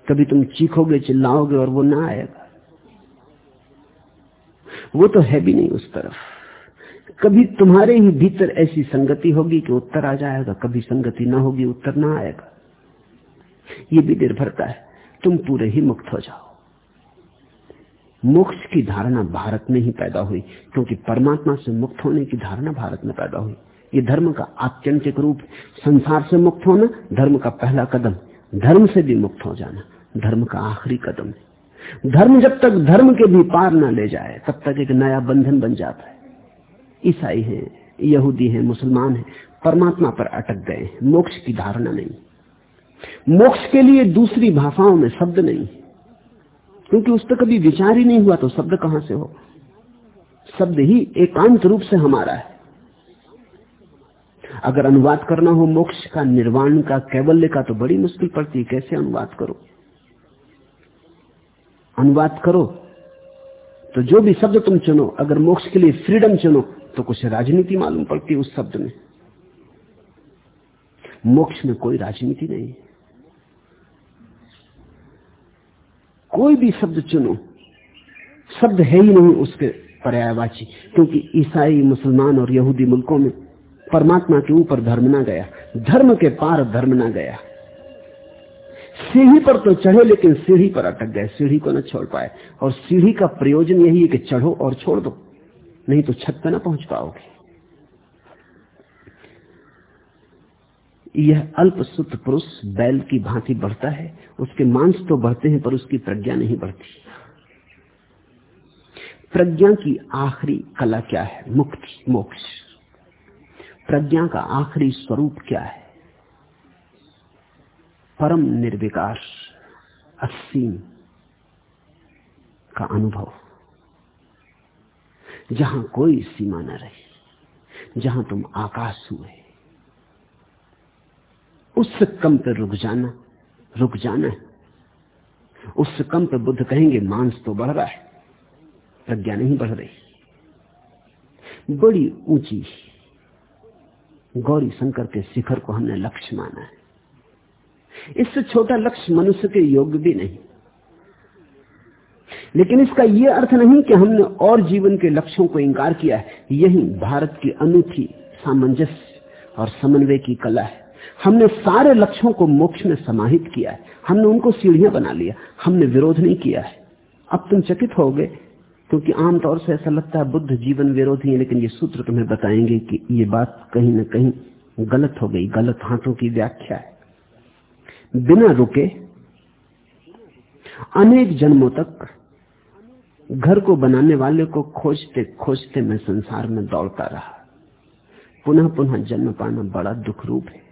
कभी तुम चीखोगे, चिल्लाओगे और वो ना आएगा। वो तो है भी नहीं उस तरफ़। कभी तुम्हारे ही भीतर ऐसी संगति होगी कि उत्तर आ जाएगा, कभी संगति ना होगी, उत्तर ना आएगा। ये भी निर्भरता है। तुम पूरे ही मुक्त हो जाओ। मोक्ष की धारणा भारत में ही पैदा हुई, क्योंकि परमात्मा से मुक्त होने की धारणा भारत में पैदा हुई। ये धर्म का आत्यंतिक रूप संसार से मुक्त होना धर्म का पहला कदम। धर्म से भी मुक्त हो जाना, धर्म का आखिरी कदम है। धर्म जब तक धर्म के भी पार ना ले जाए, तब तक एक नया बंधन बन जाता है। ईसाई है, यहूदी है, मुसलमान है, परमात्मा पर अटक गए मोक्ष की धारणा नहीं। मोक्ष के लिए दूसरी भाषाओं में शब्द नहीं। क्योंकि उस पर कभी विचार ही नहीं हुआ तो शब्द कहाँ से हो शब्द ही एकांत रूप से हमारा है। अगर अनुवाद करना हो मोक्ष का, निर्वाण का, कैवल्य का तो बड़ी मुश्किल पड़ती है। कैसे अनुवाद करो? अनुवाद करो। तो जो भी शब्द तुम चुनो, अगर मोक्ष के लिए फ्रीडम चुनो तो कुछ राजनीति मालूम पड़ती उस शब्द में। मोक्ष में कोई राजनीति नहीं। कोई भी शब्द चुनो, शब्द है ही नहीं उसके पर्यायवाची, क्योंकि ईसाई, मुसलमान और यहूदी मुल्कों में परमात्मा के ऊपर धर्म ना गया, धर्म के पार धर्म ना गया। सीढ़ी पर तो चढ़े, लेकिन सीढ़ी पर अटक गए, सीढ़ी को न छोड़ पाए। और सीढ़ी का प्रयोजन यही है कि चढ़ो और छोड़ दो, नहीं तो छत पर ना पहुँच पाओगे। यह अल्प सुत पुरुष बैल की भांति बढ़ता है, उसके मांस तो बढ़ते हैं, पर उसकी प्रज्ञा नहीं बढ़ती। प्रज्ञा की आखिरी कला क्या है? मुक्ति, मोक्ष। प्रज्ञा का आखिरी स्वरूप क्या है? परम निर्विकार असीम का अनुभव। जहाँ कोई सीमा न रही, जहाँ तुम आकाश हुए उससे कम पे रुक जाना रुक जाना है। उससे कम पे बुद्ध कहेंगे, मांस तो बढ़ रहा है, प्रज्ञा नहीं बढ़ रही। बड़ी ऊँची गौरी शंकर के शिखर को हमने लक्ष्य माना है। इससे छोटा लक्ष्य मनुष्य के योग्य भी नहीं। लेकिन इसका यह अर्थ नहीं कि हमने और जीवन के लक्ष्यों को इंकार किया है। यही भारत की अनूठी, सामंजस्य और समन्वय की कला है। हमने सारे लक्ष्यों को मोक्ष में समाहित किया है। हमने उनको सीढ़ियाँ बना लिया। हमने विरोध नहीं किया है। अब तुम चकित हो गए। क्योंकि आमतौर से ऐसा लगता है बुद्ध जीवन विरोधी है, लेकिन ये सूत्र तुम्हें बताएँगे कि ये बात कहीं ना कहीं गलत हो गई, गलत हाथों की व्याख्या है। बिना रुके, अनेक जन्मों तक घर को बनाने वाले को खोजते खोजते मैं संसार में दौड़ता रहा। पुनः पुनः जन्म पाना बड़ा दुख रूप है।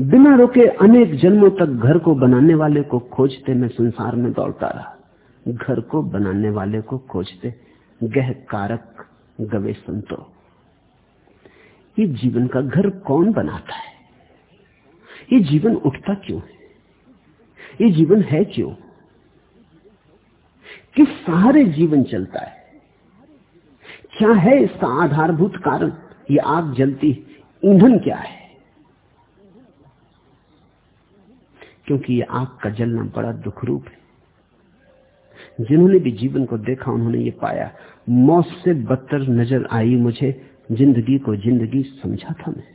बिना रुके अनेक जन्मों तक घर को बनाने वाले को खोजते मैं संसार में दौड़ता रहा। घर को बनाने वाले को खोजते, गह कारक गवे संतो। ये जीवन का घर कौन बनाता है? ये जीवन उठता क्यों है? ये जीवन है क्यों? किस सहारे जीवन चलता है? क्या है इसका आधारभूत कारण? ये आग जलती, ईंधन क्या है? क्योंकि ये आग का जलना बड़ा दुखरूप है। जिन्होंने भी जीवन को देखा, उन्होंने ये पाया। मौत से बदतर नज़र आई मुझे, ज़िंदगी को ज़िंदगी समझा था मैं।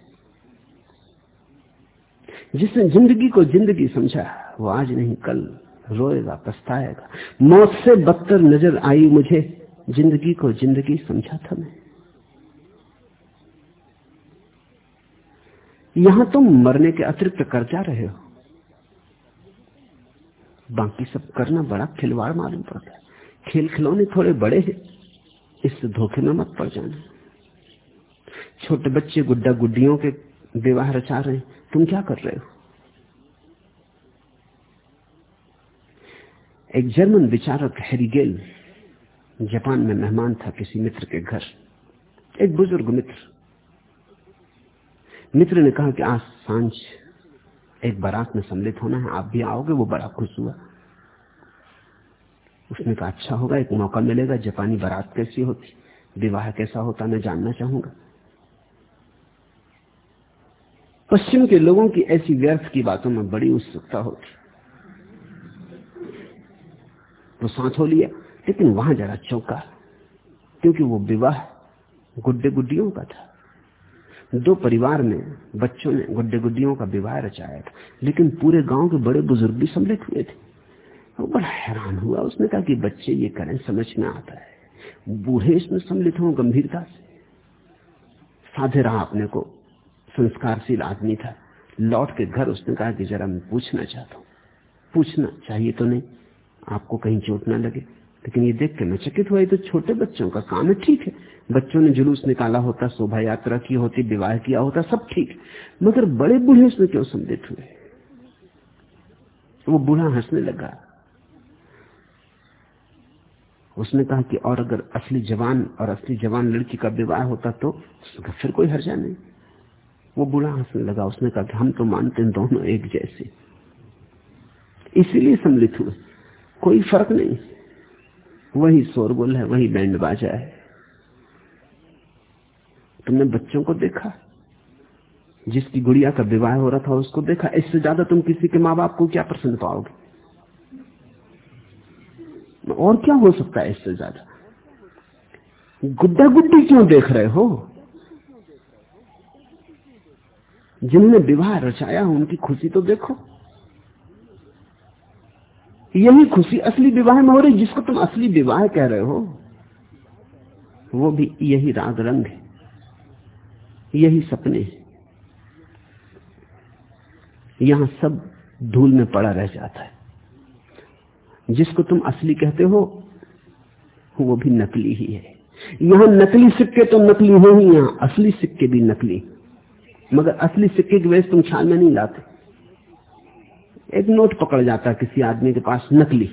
जिसने ज़िंदगी को ज़िंदगी समझा, वो आज नहीं, कल रोएगा पछताएगा मौत से बदतर नज़र आई मुझे, ज़िंदगी को ज़िंदगी समझा था मैं। यहाँ तुम मरने के अतिरिक्त कर जा रहे हो। बाकी सब करना बड़ा खिलवाड़ मालूम पड़ता है। खेल खिलौने थोड़े बड़े हैं, इससे धोखे में मत पड़ जाना। छोटे बच्चे गुड्डा गुड्डियों के विवाह रचा रहे हैं, तुम क्या कर रहे हो? एक जर्मन विचारक हैरीगेल जापान में मेहमान था किसी मित्र के घर। एक बुज़ुर्ग मित्र। मित्र ने कहा कि आज साँझ एक बारात में सम्मिलित होना है, आप भी आओगे, वो बड़ा खुश हुआ। उसने कहा अच्छा होगा, एक मौका मिलेगा, जापानी बारात कैसी होती? विवाह कैसा होता, मैं जानना चाहूँगा। पश्चिम के लोगों की ऐसी व्यर्थ की बातों में बड़ी उत्सुकता होती। तो साथ हो लिया, लेकिन वहाँ जरा चौका, क्योंकि वो विवाह गुड्डे गुड्डियों का था। दो परिवार में बच्चों ने गुड्डे गुड्डियों का विवाह रचाया था, लेकिन पूरे गाँव के बड़े बुज़ुर्ग भी सम्मिलित हुए थे। वो बड़ा हैरान हुआ, उसने कहा कि बच्चे ये करें, समझ में आता है। बूढ़े इसमें सम्मिलित हों गंभीरता से। साधे रहा अपने को संस्कारशील आदमी था। लौट के घर उसने कहा कि जरा मैं पूछना चाहता हूँ। पूछना चाहिए तो नहीं, आपको कहीं चोट ना लगे। लेकिन ये देख के मैं चकित हुआ तो छोटे बच्चों का काम है, ठीक है। बच्चों ने जुलूस निकाला होता, शोभा यात्रा की होती, विवाह किया होता, सब ठीक। मगर बड़े बूढ़े उसमें क्यों सम्मिलित हुए? वो बूढ़ा हंसने लगा। उसने कहा कि और अगर असली जवान और असली जवान लड़की का विवाह होता तो फिर कोई हर्जा नहीं। वो बुरा हंसने लगा, उसने कहा कि हम तो मानते हैं दोनों एक जैसे। इसीलिए सम्मिलित हुए। कोई फ़र्क नहीं। वही शोरगुल है, वही बैंड बाजा है। तुमने बच्चों को देखा? जिसकी गुड़िया का विवाह हो रहा था, उसको देखा? इससे ज़्यादा तुम किसी के माँ बाप को क्या प्रसन्न पाओगे? और क्या हो सकता है इससे ज़्यादा? गुड्डा गुड्डी क्यों देख रहे हो? जिन्होंने विवाह रचाया, उनकी खुशी तो देखो। यही खुशी असली विवाह में हो रही, जिसको तुम असली विवाह कह रहे हो, वो भी यही राग रंग है, यही सपने यहाँ सब धूल में पड़ा रह जाता है। जिसको तुम असली कहते हो, वो भी नकली ही है। यहाँ नकली सिक्के तो नकली हो ही, यहाँ असली सिक्के भी नकली। मगर असली सिक्के की वजह तुम ख्याल में नहीं लाते। एक नोट पकड़ जाता किसी आदमी के पास नकली।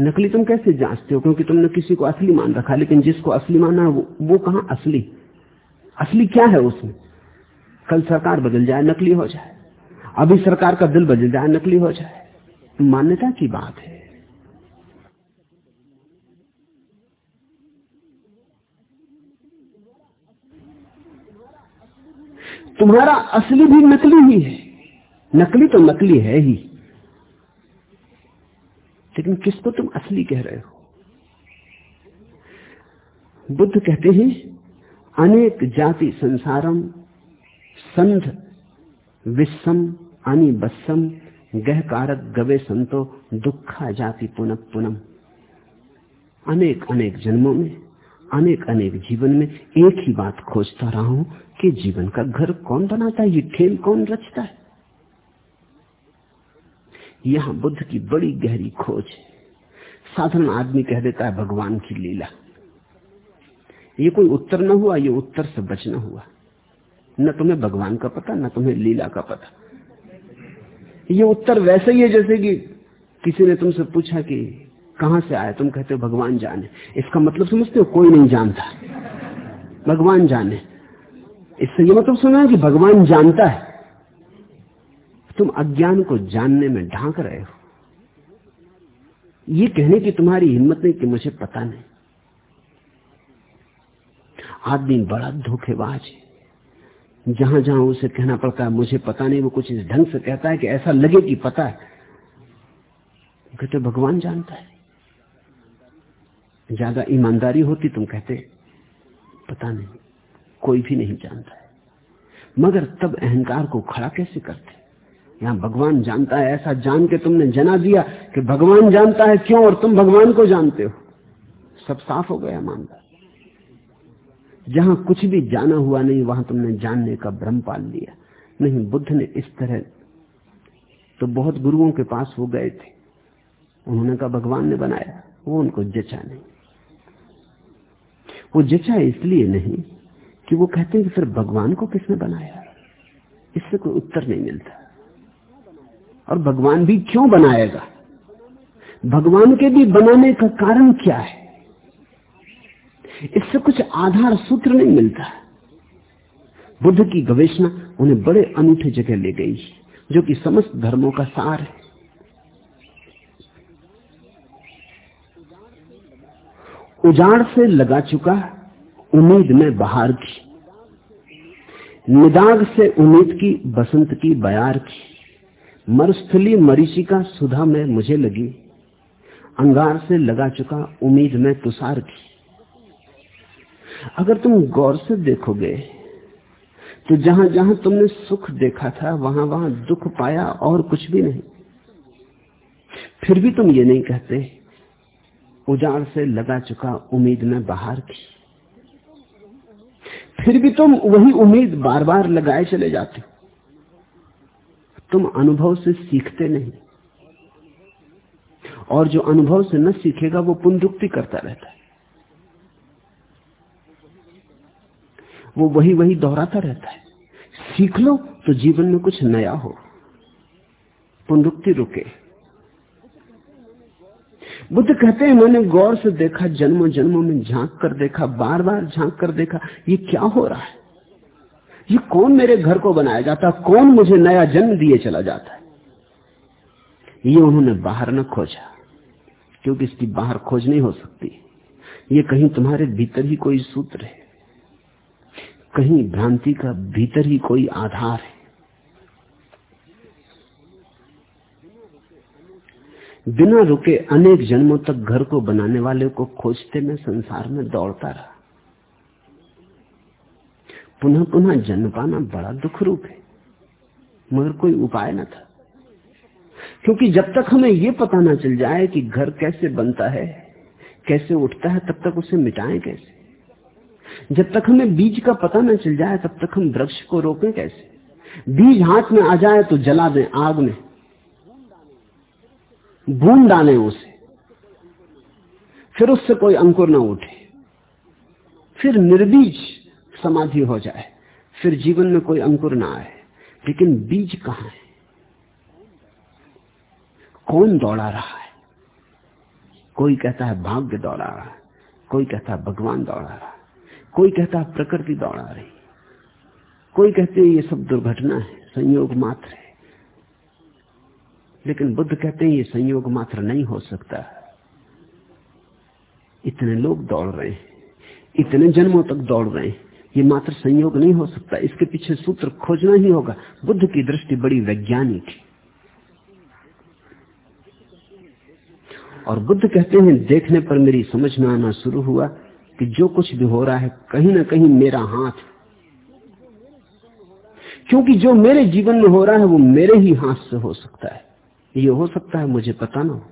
नकली तुम कैसे जांचते हो? क्योंकि तुमने किसी को असली मान रखा लेकिन जिसको असली माना वो, वो कहा असली? असली क्या है उसमें? कल सरकार बदल जाए नकली हो जाए। अभी सरकार का दिल बदल जाए नकली हो जाए। मान्यता की बात है। तुम्हारा असली भी नकली ही है। नकली तो नकली है ही। लेकिन किसको तुम असली कह रहे हो? बुद्ध कहते हैं, अनेक जाति संसारम, संध विषम अनि बस्सम, गह कारक गवे संतो, दुखा जाति पुनः पुनम अनेक अनेक जन्मों में, अनेक अनेक जीवन में एक ही बात खोजता रहा हूँ कि जीवन का घर कौन बनाता है, ये खेल कौन रचता है? यहाँ बुद्ध की बड़ी गहरी खोज है। साधारण आदमी कह देता है भगवान की लीला। ये कोई उत्तर न हुआ, ये उत्तर से बचना हुआ। न तुम्हें भगवान का पता, न तुम्हें लीला का पता। ये उत्तर वैसे ही है जैसे कि किसी ने तुमसे पूछा कि कहाँ से आए तुम कहते हो, भगवान जाने। इसका मतलब समझते हो, कोई नहीं जानता। भगवान जाने। इससे ये मतलब सुना है कि भगवान जानता है। तुम अज्ञान को जानने में ढांक रहे हो। ये कहने की तुम्हारी हिम्मत नहीं कि मुझे पता नहीं। आदमी बड़ा धोखेबाज है। जहाँ जहाँ उसे कहना पड़ता है, मुझे पता नहीं, वो कुछ इस ढंग से कहता है कि ऐसा लगे कि पता है। कहते भगवान जानता है। ज़्यादा ईमानदारी होती तुम कहते, पता नहीं, कोई भी नहीं जानता है। मगर तब अहंकार को खड़ा कैसे करते? यहाँ भगवान जानता है, ऐसा जान के तुमने जना दिया कि भगवान जानता है क्यों और तुम भगवान को जानते हो। सब साफ़ हो गया मामला। जहाँ कुछ भी जाना हुआ नहीं, वहाँ तुमने जानने का भ्रम पाल लिया। नहीं, बुद्ध ने इस तरह तो बहुत गुरुओं के पास वो गए थे। उन्होंने कहा, भगवान ने बनाया, वो उनको जचा नहीं। वो जचा इसलिए नहीं कि वो कहते हैं कि फिर भगवान को किसने बनाया? इससे कोई उत्तर नहीं मिलता। और भगवान भी क्यों बनाएगा? भगवान के भी बनाने का कारण क्या है? इससे कुछ आधार सूत्र नहीं मिलता। बुद्ध की गवेषणा उन्हें बड़े अनूठे जगह ले गई, जो कि समस्त धर्मों का सार है। उजाड़ से लगा चुका उम्मीद में बहार की, निदाग से उम्मीद की बसंत की बयार की। मरुस्थली मरीची का सुधा में मुझे लगी। अंगार से लगा चुका उम्मीद में तुषार की। अगर तुम गौर से देखोगे तो जहाँ जहाँ तुमने सुख देखा था वहाँ वहाँ दुख पाया और कुछ भी नहीं। फिर भी तुम ये नहीं कहते, उजाड़ से लगा चुका उम्मीद में बाहर की। फिर भी तुम वही उम्मीद बार बार लगाए चले जाते हो। तुम अनुभव से सीखते नहीं। और जो अनुभव से न सीखेगा, वो पुनरुक्ति करता रहता है। वो वही वही दोहराता रहता है। सीख लो तो जीवन में कुछ नया हो। पुनरुक्ति रुके। बुद्ध कहते हैं, मैंने गौर से देखा, जन्मों जन्मों में झाँक कर देखा, बार बार झाँक कर देखा, ये क्या हो रहा है? ये कौन मेरे घर को बनाया जाता कौन मुझे नया जन्म दिए चला जाता है? ये उन्होंने बाहर न खोजा, क्योंकि इसकी बाहर खोज नहीं हो सकती। ये कहीं तुम्हारे भीतर ही कोई सूत्र है। कहीं भ्रांति का भीतर ही कोई आधार है। बिना रुके अनेक जन्मों तक घर को बनाने वाले को खोजते मैं संसार में दौड़ता रहा। पुनः पुनः जन्म पाना बड़ा दुख रूप है। मगर कोई उपाय न था। क्योंकि जब तक हमें यह पता ना चल जाए कि घर कैसे बनता है, कैसे उठता है, तब तक उसे मिटाएँ कैसे? जब तक हमें बीज का पता न चल जाए, तब तक हम वृक्ष को रोकें कैसे? बीज हाथ में आ जाए तो जला दें आग में। बूंद डालें उसे। फिर उससे कोई अंकुर ना उठे। फिर निर्बीज समाधि हो जाए, फिर जीवन में कोई अंकुर ना आए। लेकिन बीज कहाँ है? कौन दौड़ा रहा है? कोई कहता है भाग्य दौड़ा रहा है, कोई कहता है भगवान दौड़ा रहा है, कोई कहता है प्रकृति दौड़ा रही कोई कहते हैं ये सब दुर्घटना है, संयोग मात्र है। लेकिन बुद्ध कहते हैं ये संयोग मात्र नहीं हो सकता। इतने लोग दौड़ रहे हैं, इतने जन्मों तक दौड़ रहे हैं ये मात्र संयोग नहीं हो सकता। इसके पीछे सूत्र खोजना ही होगा। बुद्ध की दृष्टि बड़ी वैज्ञानिक है। और बुद्ध कहते हैं, देखने पर मेरी समझ में आना शुरू हुआ कि जो कुछ भी हो रहा है, कहीं ना कहीं मेरा हाथ क्योंकि जो मेरे जीवन में हो रहा है, वो मेरे ही हाथ से हो सकता है। ये हो सकता है, मुझे पता ना हो।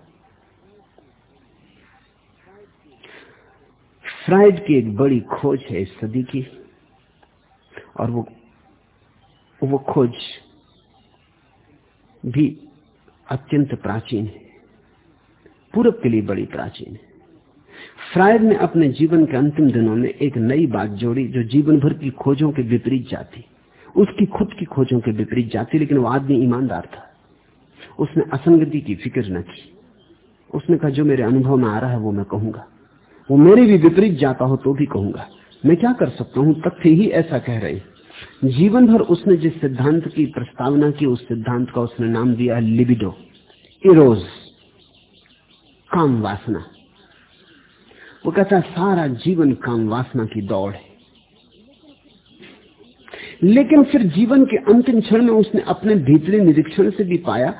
फ्राइड की एक बड़ी खोज है इस सदी की। और वो वो खोज भी अत्यंत प्राचीन है। पूरब के लिए बड़ी प्राचीन है। फ्रायड ने अपने जीवन के अंतिम दिनों में एक नई बात जोड़ी जो जीवन भर की खोजों के विपरीत जाती। उसकी खुद की खोजों के विपरीत जाती, लेकिन वो आदमी ईमानदार था। उसने असंगति की फ़िक्र न की। उसने कहा, जो मेरे अनुभव में आ रहा है, वो मैं कहूँगा। वो मेरे भी विपरीत जाता हो तो भी कहूँगा। मैं क्या कर सकता हूँ? तथ्य ही ऐसा कह रहे जीवन भर उसने जिस सिद्धांत की प्रस्तावना की, उस सिद्धांत का उसने नाम दिया लिबिडो। इरोज, काम वासना। वो कहता है, सारा जीवन काम वासना की दौड़ है। लेकिन फिर जीवन के अंतिम क्षण में उसने अपने भीतरी निरीक्षण से भी पाया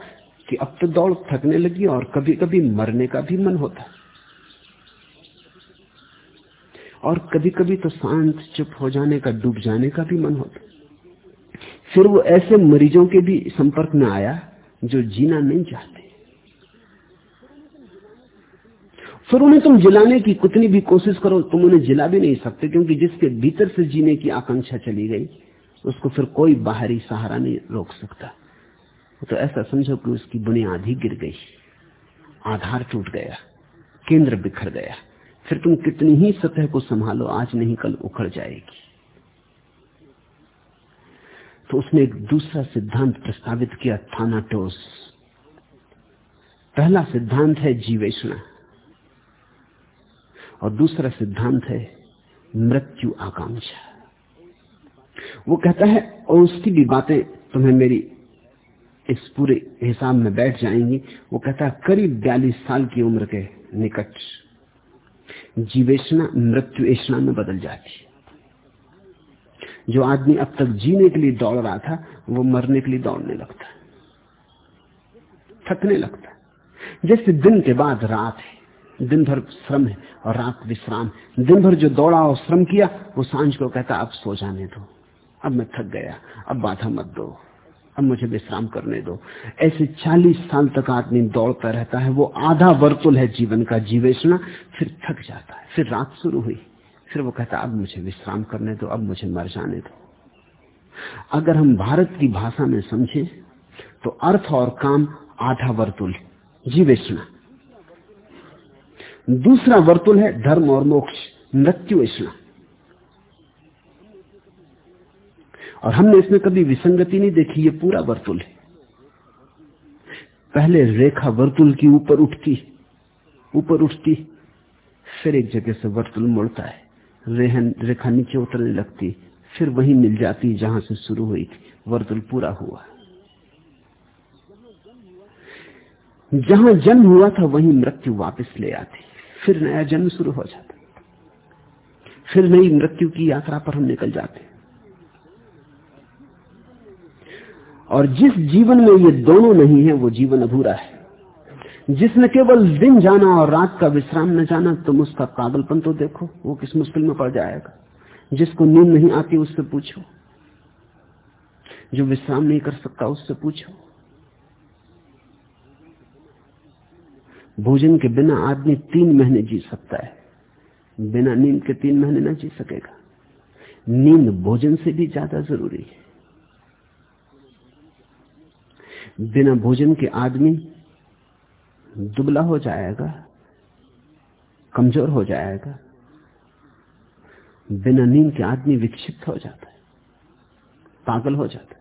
कि अब तो दौड़ थकने लगी और कभी कभी मरने का भी मन होता। और कभी कभी तो शांत, चुप हो जाने का, डूब जाने का भी मन होता फिर वो ऐसे मरीजों के भी संपर्क में आया जो जीना नहीं चाहते। फिर उन्हें तुम जिलाने की कितनी भी कोशिश करो, तुम उन्हें जिला भी नहीं सकते, क्योंकि जिसके भीतर से जीने की आकांक्षा चली गई, उसको फिर कोई बाहरी सहारा नहीं रोक सकता। तो ऐसा समझो कि उसकी बुनियाद ही गिर गई, आधार टूट गया, केंद्र बिखर गया। फिर तुम कितनी ही सतह को संभालो, आज नहीं, कल उखड़ जाएगी। तो उसने एक दूसरा सिद्धांत प्रस्तावित किया, थानाटोस। पहला सिद्धांत है जीवेशना और दूसरा सिद्धांत है मृत्यु आकांक्षा। वो कहता है, और उसकी भी बातें तुम्हें मेरी इस पूरे हिसाब में बैठ जाएँगी। वो कहता है, करीब बयालीस साल की उम्र के निकट जीवेशना, मृत्यु ऐसा में बदल जाती है। जो आदमी अब तक जीने के लिए दौड़ रहा था, वो मरने के लिए दौड़ने लगता थकने लगता जैसे दिन के बाद रात है, दिन भर श्रम है और रात विश्राम दिन भर जो दौड़ा और श्रम किया, वो साँझ को कहता, अब सो जाने दो। अब मैं थक गया, अब बाधा मत दो। अब मुझे विश्राम करने दो। ऐसे चालीस साल तक आदमी दौड़ता रहता है, वो आधा वर्तुल है जीवन का जीवेशना फिर थक जाता है, फिर रात शुरू हुई, फिर वो कहता अब मुझे विश्राम करने दो, अब मुझे मर जाने दो। अगर हम भारत की भाषा में समझे तो अर्थ और काम आधा वर्तुल जीवेशना दूसरा वर्तुल है धर्म और मोक्ष मृत्यु और हमने इसमें कभी विसंगति नहीं देखी, ये पूरा वर्तुल है। पहले रेखा वर्तुल की ऊपर उठती ऊपर उठती, फिर एक जगह से वर्तुल मुड़ता है। रेहन, रेखा नीचे उतरने लगती, फिर वहीं मिल जाती जहाँ से शुरू हुई थी। वर्तुल पूरा हुआ। जहाँ जन्म हुआ था, वहीं मृत्यु वापस ले आती। फिर नया जन्म शुरू हो जाता। फिर नई मृत्यु की यात्रा पर हम निकल जाते। और जिस जीवन में ये दोनों नहीं है, वो जीवन अधूरा है। जिसने केवल दिन जाना और रात का विश्राम न जाना, तुम उसका पागलपन तो देखो, वो किस मुश्किल में पड़ जाएगा। जिसको नींद नहीं आती, उससे पूछो। जो विश्राम नहीं कर सकता, उससे पूछो। भोजन के बिना आदमी तीन महीने जी सकता है। बिना नींद के तीन महीने ना जी सकेगा। नींद भोजन से भी ज़्यादा ज़रूरी है। बिना भोजन के आदमी दुबला हो जाएगा, कमज़ोर हो जाएगा, बिना नींद के आदमी विक्षिप्त हो जाता है, पागल हो जाता है।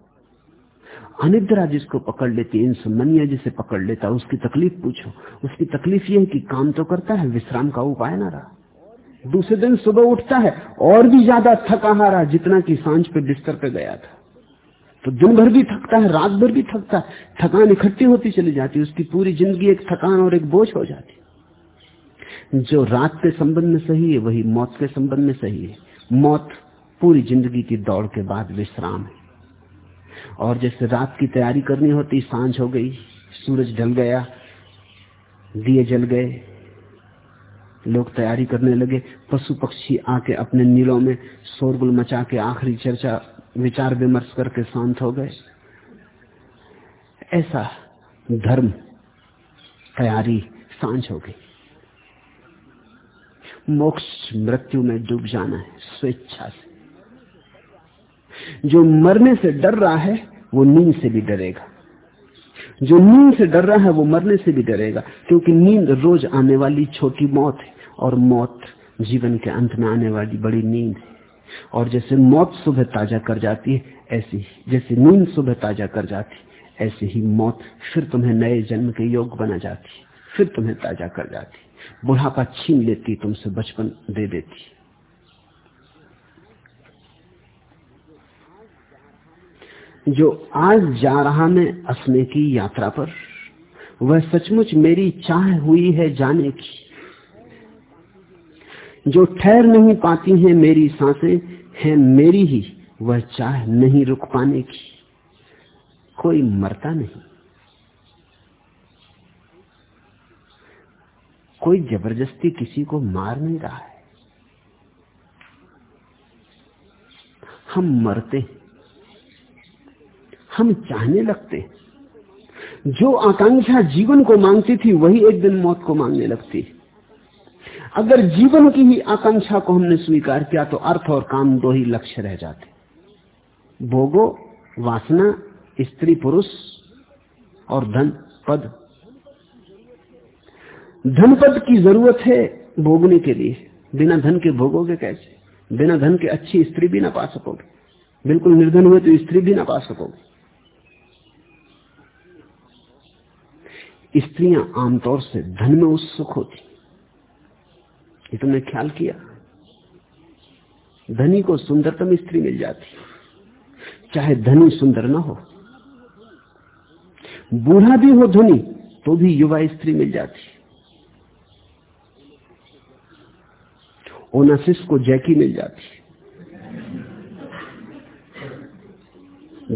अनिद्रा जिसको पकड़ लेती इंसमनिया जिसे पकड़ लेता उसकी तकलीफ़ पूछो, उसकी तकलीफ़ यह है कि काम तो करता है, विश्राम का उपाय ना रहा। दूसरे दिन सुबह उठता है, और भी ज़्यादा थका हारा, जितना कि साँझ पे बिस्तर पे गया था। तो दिन भर भी थकता है, रात भर भी थकता है। थकान इकट्ठी होती चली जाती है, उसकी पूरी ज़िंदगी एक थकान और एक बोझ हो जाती जो रात के संबंध में सही है, वही मौत के संबंध में सही है। मौत पूरी ज़िंदगी की दौड़ के बाद विश्राम है। और जैसे रात की तैयारी करनी होती, साँझ हो गई, सूरज ढल गया, दिए जल गए, लोग तैयारी करने लगे, पशु पक्षी आके अपने नीलों में शोरगुल मचा के आखिरी चर्चा विचार विमर्श करके शांत हो गए। ऐसा धर्म तैयारी साँझ हो गई। मोक्ष मृत्यु में डूब जाना है, स्वेच्छा से। जो मरने से डर रहा है, वो नींद से भी डरेगा। जो नींद से डर रहा है, वो मरने से भी डरेगा, क्योंकि नींद रोज आने वाली छोटी मौत है, और मौत जीवन के अंत में आने वाली बड़ी नींद है। और जैसे मौत सुबह ताज़ा कर जाती है, ऐसी जैसे नींद सुबह ताज़ा कर जाती ऐसे ही मौत फिर तुम्हें नए जन्म के योग बना जाती फिर तुम्हें ताज़ा कर जाती बुढ़ापा छीन लेती, तुमसे बचपन दे देती जो आज जा रहा मैं असने की यात्रा पर, वह सचमुच मेरी चाह हुई है जाने की। जो ठहर नहीं पाती हैं मेरी साँसें, हैं मेरी ही, वह चाह नहीं रुक पाने की। कोई मरता नहीं। कोई ज़बरदस्ती किसी को मार नहीं रहा है। हम मरते हम चाहने लगते जो आकांक्षा जीवन को मांगती थी, वही एक दिन मौत को मांगने लगती अगर जीवन की ही आकांक्षा को हमने स्वीकार किया तो अर्थ और काम दो ही लक्ष्य रह जाते। भोगो, वासना, स्त्री पुरुष और धन, पद। धन, पद की ज़रूरत है भोगने के लिए। बिना धन के भोगोगे कैसे? बिना धन के अच्छी स्त्री भी ना पा सकोगे। बिल्कुल निर्धन हुए तो स्त्री भी ना पा सकोगे। स्त्रियाँ आमतौर से धन में उत्सुक होती। ये तुमने ख्याल किया? धनी को सुंदरतम स्त्री मिल जाती। चाहे धनी सुंदर ना हो। बूढ़ा भी हो धनी तो भी युवा स्त्री मिल जाती। ओनासिस को जैकी मिल जाती।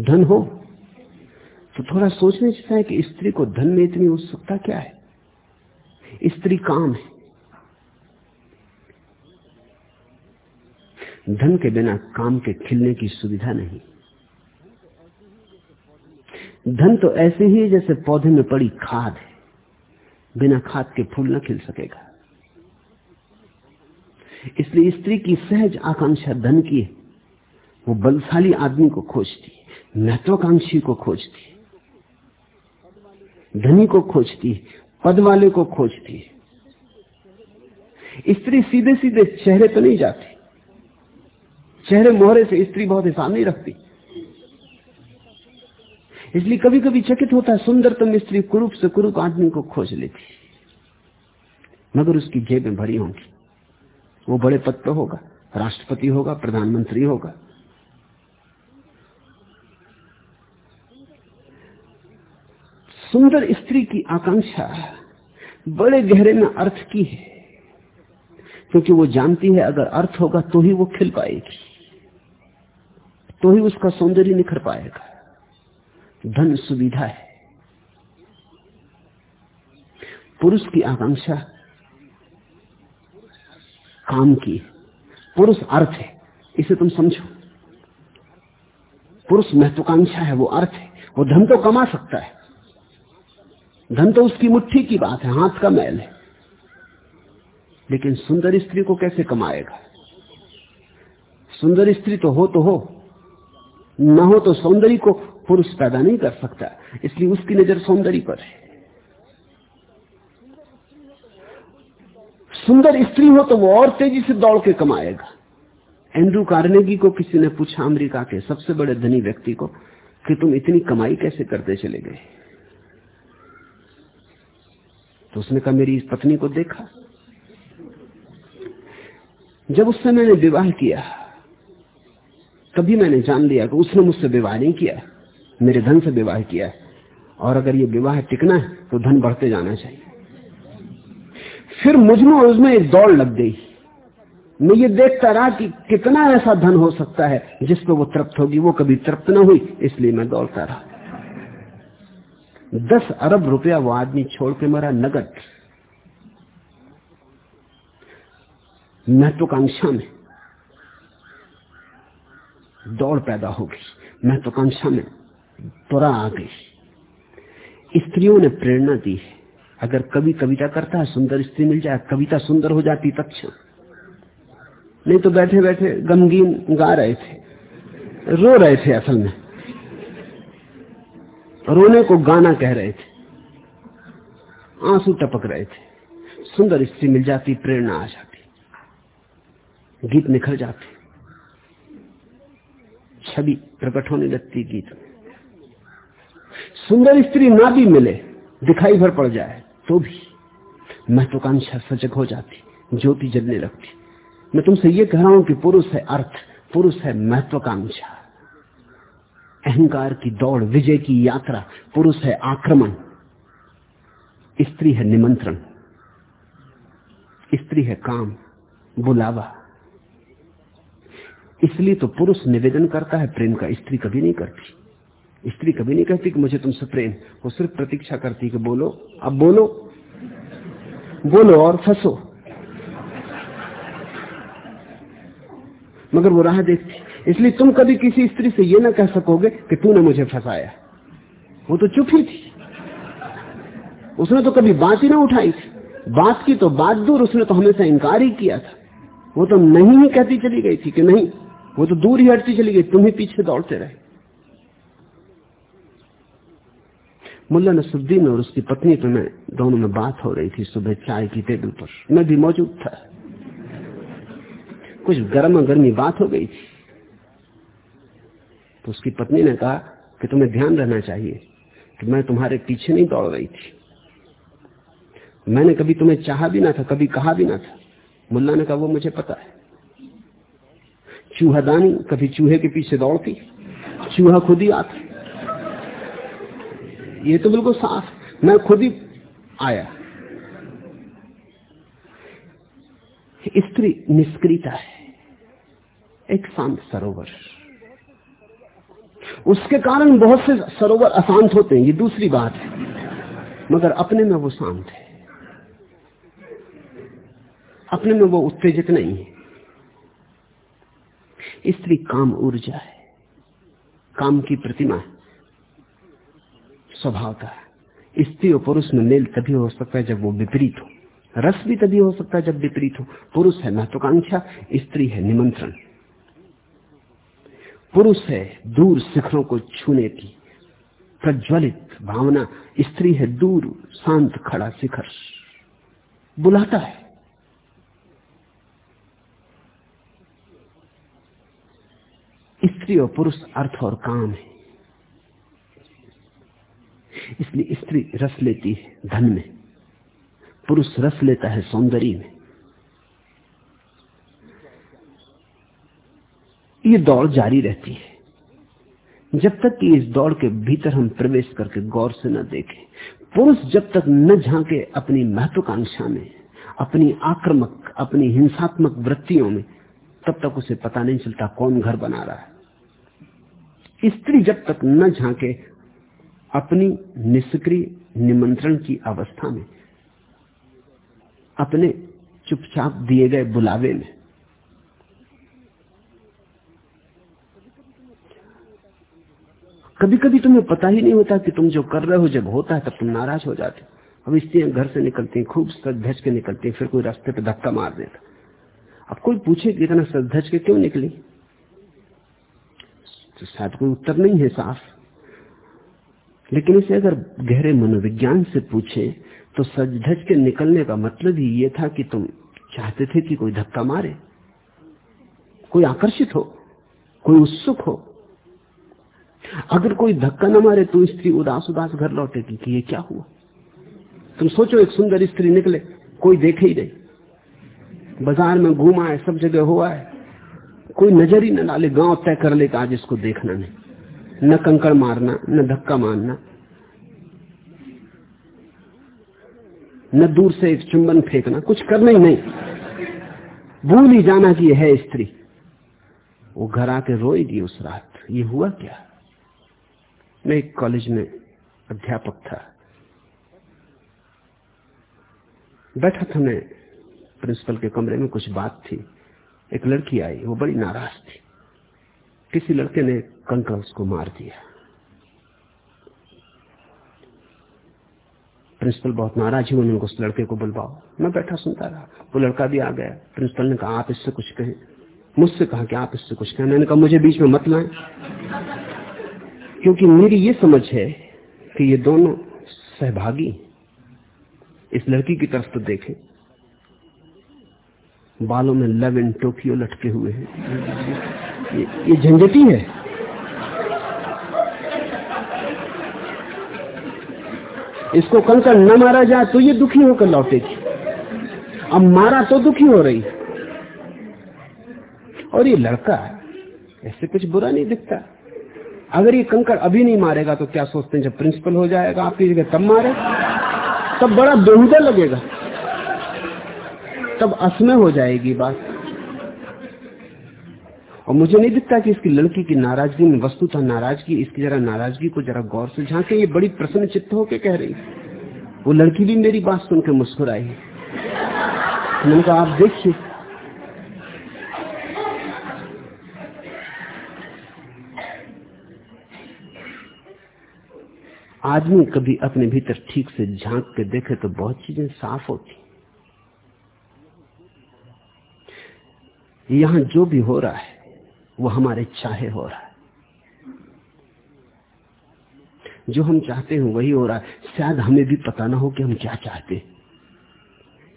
धन हो तो थोड़ा सोचने चाहता है कि स्त्री को धन में इतनी उत्सुकता क्या है? स्त्री काम है। धन के बिना काम के खिलने की सुविधा नहीं। धन तो ऐसे ही है जैसे पौधे में पड़ी खाद है। बिना खाद के फूल न खिल सकेगा। इसलिए स्त्री की सहज आकांक्षा धन की है। वो बलशाली आदमी को खोजती है, महत्वाकांक्षी को खोजती है, धनी को खोजती है, पद वाले को खोजती है। स्त्री सीधे सीधे चेहरे तो नहीं जाती। चेहरे मोहरे से स्त्री बहुत हिसाब नहीं रखती। इसलिए कभी कभी चकित होता है, सुंदरतम स्त्री कुरूप से कुरूप आदमी को खोज लेती। मगर उसकी जेबें भरी होंगी। वो बड़े पद पर होगा, राष्ट्रपति होगा, प्रधानमंत्री होगा। सुंदर स्त्री की आकांक्षा बड़े गहरे में अर्थ की है। क्योंकि वो जानती है, अगर अर्थ होगा तो ही वो खिल पाएगी। तो ही उसका सौंदर्य निखर पाएगा। धन सुविधा है। पुरुष की आकांक्षा, काम की पुरुष अर्थ है, इसे तुम समझो। पुरुष महत्वाकांक्षा है, वो अर्थ है। वो धन तो कमा सकता है। धन तो उसकी मुट्ठी की बात है, हाथ का मैल है। लेकिन सुंदर स्त्री को कैसे कमाएगा? सुंदर स्त्री तो हो तो हो न हो तो सौंदर्य को पुरुष पैदा नहीं कर सकता। इसलिए उसकी नज़र सौंदर्य पर है। सुंदर स्त्री हो तो वो और तेज़ी से दौड़ के कमाएगा। एंड्रू कार्नेगी को किसी ने पूछा, अमेरिका के सबसे बड़े धनी व्यक्ति को, कि तुम इतनी कमाई कैसे करते चले गए? तो उसने कहा, मेरी इस पत्नी को देखा। जब उससे मैंने विवाह किया तभी मैंने जान लिया कि उसने मुझसे विवाह नहीं किया, मेरे धन से विवाह किया है। और अगर ये विवाह टिकना है तो धन बढ़ते जाना चाहिए। फिर मुझमें उसमें एक दौड़ लग गई। मैं ये देखता रहा कि कितना ऐसा धन हो सकता है, जिस पर वो तृप्त होगी। वो कभी तृप्त ना हुई, इसलिए मैं दौड़ता रहा। दस अरब रुपया वो आदमी छोड़ के मरा नगद। महत्वाकांक्षा में दौड़ पैदा होगी, महत्वाकांक्षा में त्वरा आ गई। स्त्रियों ने प्रेरणा दी है। अगर कभी कविता करता है, सुंदर स्त्री मिल जाए, कविता सुंदर हो जाती तक्षण नहीं तो बैठे बैठे गमगीन गा रहे थे, रो रहे थे असल में। रोने को गाना कह रहे थे, आँसू टपक रहे थे। सुंदर स्त्री मिल जाती, प्रेरणा आ जाती। गीत निखर जाते। छवि प्रकट होने लगती गीत में। सुंदर स्त्री ना भी मिले, दिखाई भर पड़ जाए तो भी महत्वाकांक्षा सजग हो जाती, ज्योति जलने लगती। मैं तुमसे ये कह रहा हूँ कि पुरुष है अर्थ, पुरुष है महत्वाकांक्षा। अहंकार की दौड़, विजय की यात्रा, पुरुष है आक्रमण। स्त्री है निमंत्रण। स्त्री है काम, बुलावा। इसलिए तो पुरुष निवेदन करता है, प्रेम का स्त्री कभी नहीं करती। स्त्री कभी नहीं कहती कि मुझे तुमसे प्रेम। वो सिर्फ़ प्रतीक्षा करती कि बोलो, अब बोलो। बोलो और फंसो। मगर वो राह देखती। इसलिए तुम कभी किसी स्त्री से ये ना कह सकोगे कि तूने मुझे फंसाया। वो तो चुप ही थी। उसने तो कभी बात ही ना उठाई थी। बात की तो बात दूर, उसने तो हमेशा इंकार ही किया था। वो तो नहीं ही कहती चली गई थी कि नहीं। वो तो दूर ही हटती चली गई, तुम ही पीछे दौड़ते रहे। मुल्ला नसुद्दीन और उसकी पत्नी तो मैं, दोनों में बात हो रही थी सुबह चाय की टेबल पर। मैं भी मौजूद था। कुछ गर्मा गर्मी बात हो गई थी। तो उसकी पत्नी ने कहा कि तुम्हें ध्यान रहना चाहिए कि मैं तुम्हारे पीछे नहीं दौड़ रही थी। मैंने कभी तुम्हें चाहा भी ना था, कभी कहा भी ना था। मुल्ला ने कहा, वो मुझे पता है। चूहादानी कभी चूहे के पीछे दौड़ती, चूहा खुद ही आता। ये तो बिल्कुल साफ़, मैं खुद ही आया। स्त्री निष्क्रियता है, एक शांत सरोवर। उसके कारण बहुत से सरोवर अशांत होते हैं, ये दूसरी बात है। मगर अपने में वो शांत है। अपने में वो उत्तेजित नहीं है। स्त्री काम ऊर्जा है, काम की प्रतिमा है, स्वभाव का स्त्री और पुरुष में मेल तभी हो सकता है जब वो विपरीत हो। रस भी तभी हो सकता है जब विपरीत हो। पुरुष है महत्वाकांक्षा, स्त्री है निमंत्रण। पुरुष है दूर शिखरों को छूने की प्रज्वलित भावना। स्त्री है दूर शांत खड़ा शिखर। बुलाता है। स्त्री और पुरुष अर्थ और काम है। इसलिए स्त्री रस लेती है धन में, पुरुष रस लेता है सौंदर्य में। ये दौड़ जारी रहती है। जब तक कि इस दौड़ के भीतर हम प्रवेश करके गौर से न देखें, पुरुष जब तक न झांके अपनी महत्वाकांक्षा में, अपनी आक्रमक, अपनी हिंसात्मक वृत्तियों में, तब तक उसे पता नहीं चलता कौन घर बना रहा है। स्त्री जब तक न झांके, अपनी निष्क्रिय निमंत्रण की अवस्था में, अपने चुपचाप दिए गए बुलावे में कभी कभी तुम्हें पता ही नहीं होता कि तुम जो कर रहे हो जब होता है, तब तुम नाराज़ हो जाते हो। अब स्त्रियाँ घर से निकलती हैं, खूब सज के निकलती हैं, फिर कोई रास्ते पे धक्का मार देता अब कोई पूछे कि इतना सज के क्यों निकली? तो शायद कोई उत्तर नहीं है साफ़। लेकिन इसे अगर गहरे मनोविज्ञान से पूछे तो सज धज के निकलने का मतलब ही ये था कि तुम चाहते थे कि कोई धक्का मारे, कोई आकर्षित हो, कोई उत्सुक हो। अगर कोई धक्का न मारे तो स्त्री उदास उदास घर लौटेगी कि ये क्या हुआ? तुम सोचो, एक सुंदर स्त्री निकले, कोई देखे ही नहीं। बाज़ार में घूमा है सब जगह हुआ है कोई नज़र ही न डाले, गाँव तय कर ले आज इसको देखना नहीं। न कंकड़ मारना, न धक्का मारना। न दूर से एक चुंबन फेंकना, कुछ करना ही नहीं। भूल ही जाना कि यह है स्त्री। वो घर आके रोएगी उस रात। ये हुआ क्या? मैं एक कॉलेज में अध्यापक था। बैठा था मैं प्रिंसिपल के कमरे में, कुछ बात थी। एक लड़की आई, वो बड़ी नाराज़ थी। किसी लड़के ने कंकर उसको मार दिया। प्रिंसिपल बहुत नाराज़ हुए, उन्होंने उस लड़के को बुलवाओ। मैं बैठा सुनता रहा वो लड़का भी आ गया। प्रिंसिपल ने कहा, आप इससे कुछ कहें। मुझसे कहा कि, आप इससे कुछ कहें। मैंने कहा, मुझे बीच में मत लाए। क्योंकि मेरी ये समझ है कि ये दोनों सहभागी इस लड़की की तरफ़ तो देखें। बालों में लव इन टोकियो लटके हुए हैं। ये, ये झंझटी है। इसको कंकड़ न मारा जाए तो ये दुखी होकर लौटेगी। अब मारा तो दुखी हो रही और ये लड़का ऐसे कुछ बुरा नहीं दिखता। अगर ये कंकड़ अभी नहीं मारेगा तो क्या सोचते हैं जब प्रिंसिपल हो जाएगा आपकी जगह तब मारे। तब बड़ा बेहुदा लगेगा। तब असमय हो जाएगी बात। और मुझे नहीं दिखता कि इसकी लड़की की नाराज़गी में वस्तु था नाराज़गी, इसकी जरा नाराज़गी को जरा गौर से झांके, ये बड़ी प्रसन्न चित्त होके कह रही। वो लड़की भी मेरी बात सुनकर मुस्कुराई। मैंने कहा, आप देखिए। आदमी कभी अपने भीतर ठीक से झाँक के देखे तो बहुत चीज़ें साफ़ होती। यहाँ जो भी हो रहा है, वो हमारे चाहे हो रहा है। जो हम चाहते हैं वही हो रहा है। शायद हमें भी पता ना हो कि हम क्या चाहते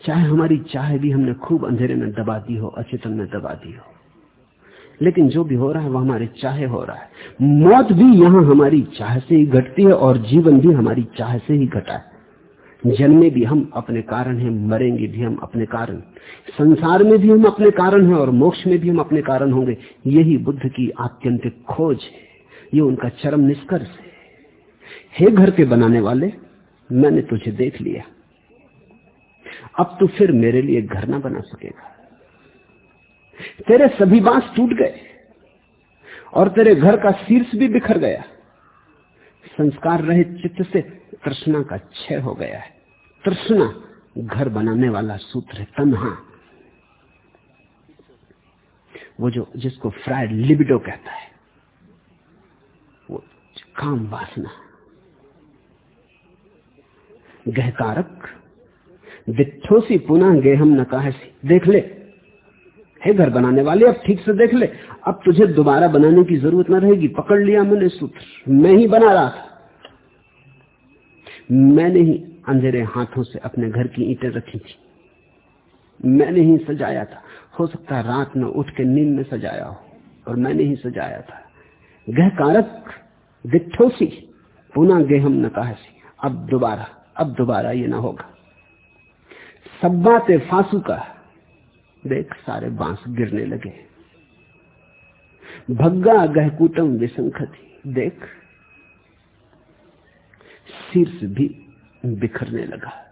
चाहे हमारी चाह भी हमने खूब अंधेरे में दबा दी हो, अचेतन में दबा दी हो। लेकिन जो भी हो रहा है वह हमारे चाहे हो रहा है। मौत भी यहाँ हमारी चाह से ही घटती है और जीवन भी हमारी चाह से ही घटा है। जन्मे भी हम अपने कारण हैं, मरेंगे भी हम अपने कारण। संसार में भी हम अपने कारण हैं और मोक्ष में भी हम अपने कारण होंगे। यही बुद्ध की आत्यंतिक खोज है। ये उनका चरम निष्कर्ष है। हे घर के बनाने वाले, मैंने तुझे देख लिया। अब तू फिर मेरे लिए घर ना बना सकेगा। तेरे सभी बाँस टूट गए और तेरे घर का शीर्ष भी बिखर गया। संस्कार रहित चित्त से तृष्णा का क्षय हो गया है। तृष्णा, घर बनाने वाला सूत्र है, तन्हा। वो जो, जिसको फ्राइड लिबिडो कहता है, वो काम वासना। गहकारक दिठोसी पुनः गे हम न कहा देख ले। है घर बनाने वाले, अब ठीक से देख ले। अब तुझे दोबारा बनाने की ज़रूरत ना रहेगी। पकड़ लिया मैंने सूत्र। मैं ही बना रहा था। मैंने ही अंधेरे हाथों से अपने घर की ईटें रखी थी। मैंने ही सजाया था। हो सकता रात में उठ के नींद में सजाया हो, और मैंने ही सजाया था। गह कारक दिठोसी पुनः गेहम न कहा अब दोबारा अब दोबारा ये ना होगा। सब बातें फांसू का देख, सारे बाँस गिरने लगे। भग्गा गहकूटम विसंखति। देख शीर्ष भी बिखरने लगा।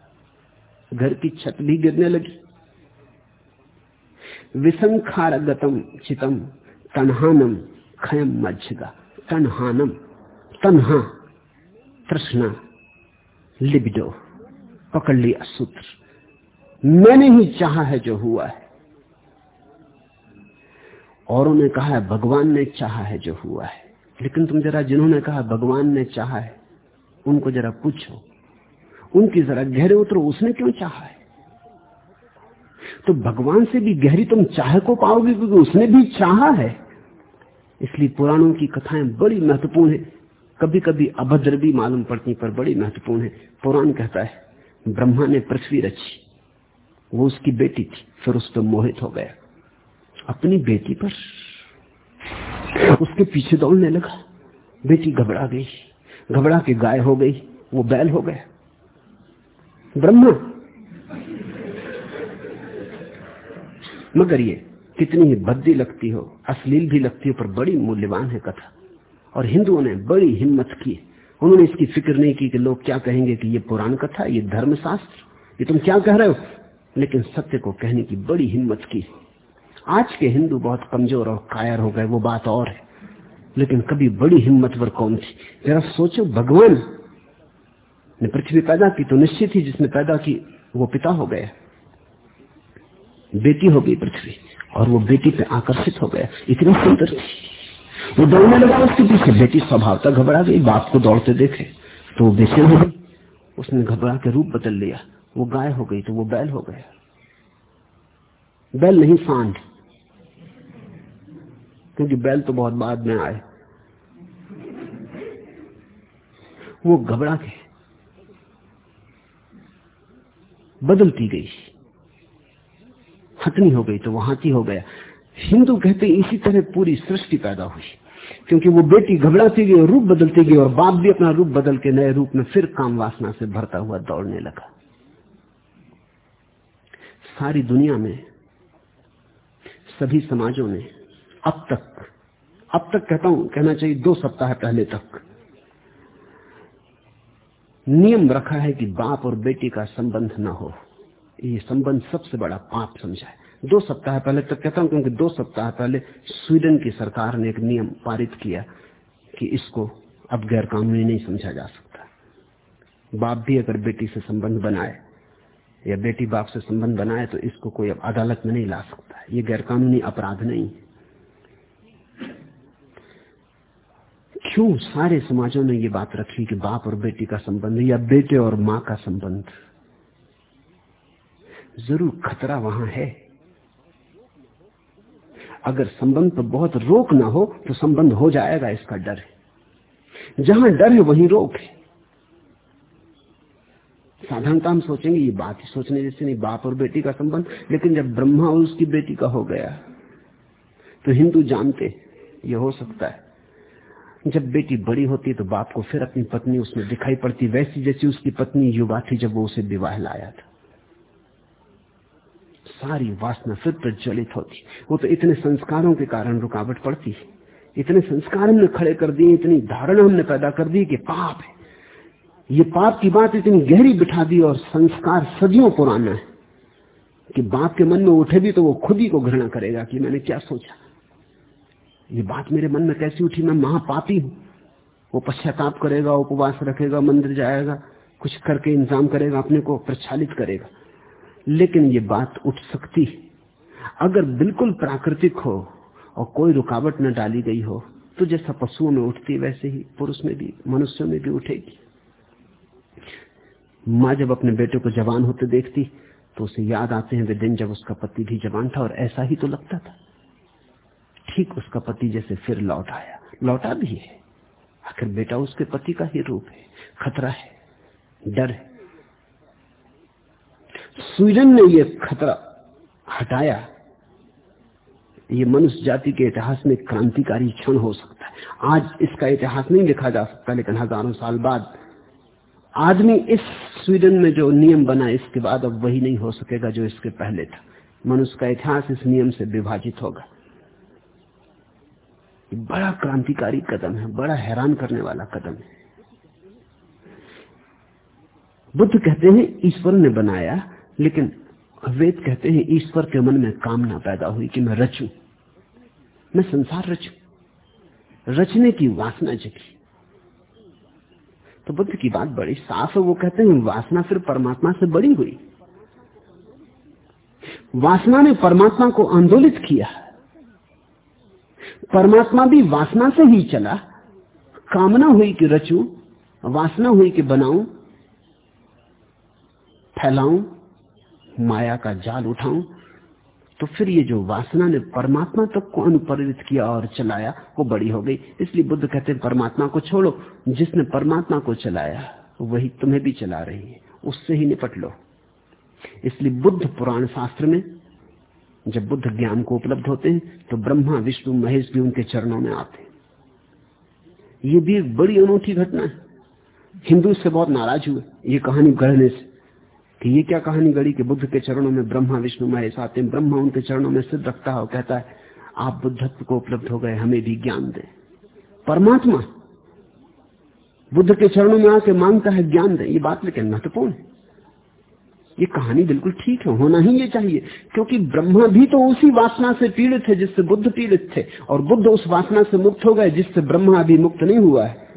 घर की छत भी गिरने लगी। विसंखारगतम चितम तनहानम खयम मज्जगा। तनहानम, तनहा, तृष्णा, लिबिडो पकड़ लिया सूत्र मैंने ही चाहा है जो हुआ है। औरों ने कहा है भगवान ने चाहा है जो हुआ है। लेकिन तुम जरा जिन्होंने कहा, भगवान ने चाहा है उनको जरा पूछो। उनकी जरा गहरे उतरो, उसने क्यों चाहा है? तो भगवान से भी गहरी तुम चाह को पाओगे क्योंकि उसने भी चाहा है। इसलिए पुराणों की कथाएँ बड़ी महत्वपूर्ण है। कभी कभी अभद्र भी मालूम पड़ती पर बड़ी महत्वपूर्ण है। पुराण कहता है, ब्रह्मा ने पृथ्वी रची, वो उसकी बेटी थी, फिर उस पर मोहित हो गया। अपनी बेटी पर उसके पीछे दौड़ने लगा, बेटी घबरा गई। घबरा के गाय हो गई, वो बैल हो गया ब्रह्मा मगर ये कितनी ही बद्दी लगती हो, अश्लील भी लगती हो, पर बड़ी मूल्यवान है कथा। और हिंदुओं ने बड़ी हिम्मत की। उन्होंने इसकी फ़िक्र नहीं की कि लोग क्या कहेंगे कि ये पुराण कथा, ये धर्मशास्त्र, ये तुम क्या कह रहे हो? लेकिन सत्य को कहने की बड़ी हिम्मत की। आज के हिंदू बहुत कमज़ोर और कायर हो गए, वो बात और है। लेकिन कभी बड़ी हिम्मतवर कौन थी? जरा सोचो, भगवान ने पृथ्वी पैदा की तो निश्चित ही जिसने पैदा की, वो पिता हो गया। बेटी हो गई पृथ्वी, और वो बेटी पे आकर्षित हो गया। इतनी सुंदर थी। वो दौड़ने लगा उसके पीछे। बेटी स्वभावता घबरा गई, बाप को दौड़ते देखे तो वो बेचैन हो गई। उसने घबरा के रूप बदल लिया। वो गाय हो गई तो वो बैल हो गया। बैल नहीं, सांड। क्योंकि बैल तो बहुत बाद में आए। वो घबरा के बदलती गई। हथनी हो गई तो वो हाथी हो गया। हिंदू कहते इसी तरह पूरी सृष्टि पैदा हुई। क्योंकि वो बेटी घबराती गई और रूप बदलती गई और बाप भी अपना रूप बदल के नए रूप में फिर काम वासना से भरता हुआ दौड़ने लगा। सारी दुनिया में सभी समाजों ने अब तक अब तक कहता हूँ, कहना चाहिए दो सप्ताह पहले तक। नियम रखा है कि बाप और बेटी का संबंध ना हो। ये संबंध सबसे बड़ा पाप समझा है। दो सप्ताह पहले तक कहता हूँ, क्योंकि दो सप्ताह पहले स्वीडन की सरकार ने एक नियम पारित किया कि इसको अब गैर कानूनी नहीं समझा जा सकता। बाप भी अगर बेटी से संबंध बनाए, या बेटी बाप से संबंध बनाए तो इसको कोई अब अदालत में नहीं ला सकता। ये गैर कानूनी अपराध नहीं। क्यों सारे समाजों ने ये बात रखी कि बाप और बेटी का संबंध या बेटे और माँ का संबंध? ज़रूर खतरा वहाँ है। अगर संबंध पर बहुत रोक ना हो तो संबंध हो जाएगा, इसका डर है। जहाँ डर है, वहीं रोक है। साधारणता हम सोचेंगे, ये बात ही सोचने जैसे नहीं, बाप और बेटी का संबंध। लेकिन जब ब्रह्मा और उसकी बेटी का हो गया तो हिंदू जानते, ये हो सकता है। जब बेटी बड़ी होती है तो बाप को फिर अपनी पत्नी उसमें दिखाई पड़ती, वैसी जैसी उसकी पत्नी युवा थी जब वो उसे विवाह लाया था। सारी वासना फिर प्रज्वलित होती। वो तो इतने संस्कारों के कारण रुकावट पड़ती। है इतने संस्कार हमने खड़े कर दिए, इतनी धारणा हमने पैदा कर दी कि पाप है। ये पाप की बात इतनी गहरी बिठा दी और संस्कार सदियों पुराना है। कि बाप के मन में उठे भी तो वो खुद ही को घृणा करेगा कि मैंने क्या सोचा। ये बात मेरे मन में कैसी उठी, मैं महापापी हूँ। वो पश्चाताप करेगा, उपवास रखेगा, मंदिर जाएगा, कुछ करके इंतज़ाम करेगा, अपने को प्रचालित करेगा। लेकिन ये बात उठ सकती है। अगर बिल्कुल प्राकृतिक हो और कोई रुकावट न डाली गई हो तो जैसा पशुओं में उठती वैसे ही पुरुष में भी, मनुष्यों में भी उठेगी। माँ जब अपने बेटे को जवान होते देखती तो उसे याद आते हैं, वे दिन जब उसका पति भी जवान था, और ऐसा ही तो लगता था। ठीक उसका पति जैसे फिर लौट आया। लौटा भी है। आखिर बेटा उसके पति का ही रूप है। खतरा है। डर है। स्वीडन ने यह खतरा हटाया। ये मनुष्य जाति के इतिहास में क्रांतिकारी क्षण हो सकता है। आज इसका इतिहास नहीं लिखा जा सकता, लेकिन हज़ारों साल बाद आदमी इस स्वीडन में जो नियम बना, इसके बाद अब वही नहीं हो सकेगा जो इसके पहले था। मनुष्य का इतिहास इस नियम से विभाजित होगा। बड़ा क्रांतिकारी कदम है, बड़ा हैरान करने वाला कदम है। बुद्ध कहते हैं, ईश्वर ने बनाया, लेकिन वेद कहते हैं, ईश्वर के मन में कामना पैदा हुई कि मैं रचू। मैं संसार रचू। रचने की वासना जगी। तो बुद्ध की बात बड़ी साफ़ है, वो कहते हैं, वासना फिर परमात्मा से बड़ी हुई। वासना ने परमात्मा को आंदोलित किया। परमात्मा भी वासना से ही चला। कामना हुई कि रचू, वासना हुई कि बनाऊँ, फैलाऊं, माया का जाल उठाऊं तो फिर ये जो वासना ने परमात्मा तक को अनुप्रेरित किया और चलाया, वो बड़ी हो गई। इसलिए बुद्ध कहते हैं, परमात्मा को छोड़ो, जिसने परमात्मा को चलाया, वही तुम्हें भी चला रही है, उससे ही निपट लो। इसलिए बुद्ध पुराण शास्त्र में जब बुद्ध ज्ञान को उपलब्ध होते हैं तो ब्रह्मा, विष्णु, महेश भी उनके चरणों में आते हैं। ये भी एक बड़ी अनूठी घटना है। हिंदू से बहुत नाराज़ हुए, ये कहानी गढ़ने से। कि ये क्या कहानी गढ़ी कि बुद्ध के चरणों में ब्रह्मा, विष्णु, महेश आते हैं, ब्रह्मा उनके चरणों में सिद्ध रखता है और कहता है, आप बुद्धत्व को उपलब्ध हो गए, हमें भी ज्ञान दे। परमात्मा बुद्ध के चरणों में आके माँगता है, ज्ञान दे। ये बात लेकिन महत्वपूर्ण है? ये कहानी बिल्कुल ठीक है, होना ही ये चाहिए। क्योंकि ब्रह्मा भी तो उसी वासना से पीड़ित है जिससे बुद्ध पीड़ित थे, और बुद्ध उस वासना से मुक्त हो गए जिससे ब्रह्मा अभी मुक्त नहीं हुआ है।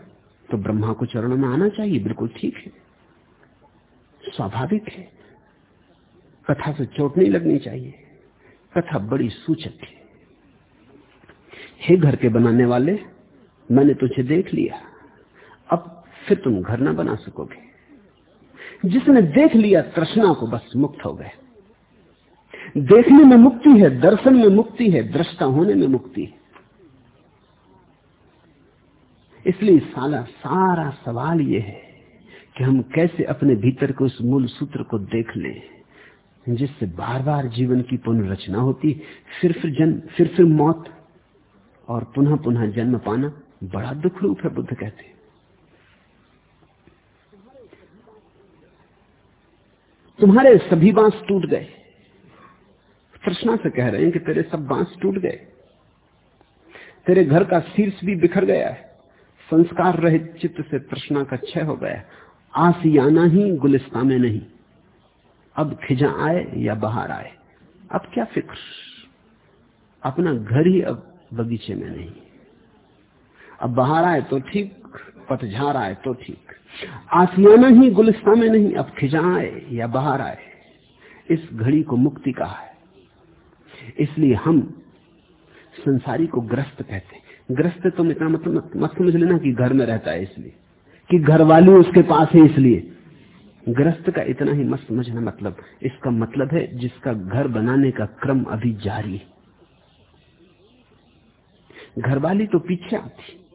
तो ब्रह्मा को चरण में आना चाहिए, बिल्कुल ठीक है। स्वाभाविक है। कथा से चोट नहीं लगनी चाहिए। कथा बड़ी सूचक है। हे घर के बनाने वाले, मैंने तुझे देख लिया। अब फिर तुम घर ना बना सकोगे। जिसने देख लिया तृष्णा को बस मुक्त हो गए। देखने में मुक्ति है, दर्शन में मुक्ति है, दृष्टा होने में मुक्ति है। इसलिए साला सारा सवाल यह है कि हम कैसे अपने भीतर के उस मूल सूत्र को देख लें, जिससे बार बार जीवन की पुनर्रचना होती, फिर फिर जन्म, फिर फिर मौत, और पुनः पुनः जन्म पाना बड़ा दुख रूप है, बुद्ध कहते हैं। तुम्हारे सभी बाँस टूट गए। कृष्णा से कह रहे हैं कि तेरे सब बाँस टूट गए। तेरे घर का शीर्ष भी बिखर गया है। संस्कार रहित चित्त से तृष्णा का क्षय हो गया आसियाना ही गुलिस्ता में नहीं। अब खिजा आए या बाहर आए। अब क्या फ़िक्र? अपना घर ही अब बगीचे में नहीं। अब बाहर आए तो ठीक। पतझार आए तो ठीक। आसियाना ही गुलिस्ता में नहीं, अब खिजा आए या बाहर आए। इस घड़ी को मुक्ति कहा है। इसलिए हम संसारी को ग्रस्त कहते हैं। ग्रस्त तो इतना मतलब मत समझ लेना कि घर में रहता है इसलिए। कि घर वाली उसके पास है इसलिए। ग्रस्त का इतना ही मत समझना मतलब। इसका मतलब है जिसका घर बनाने का क्रम अभी जारी है। घर वाली तो पीछे आती।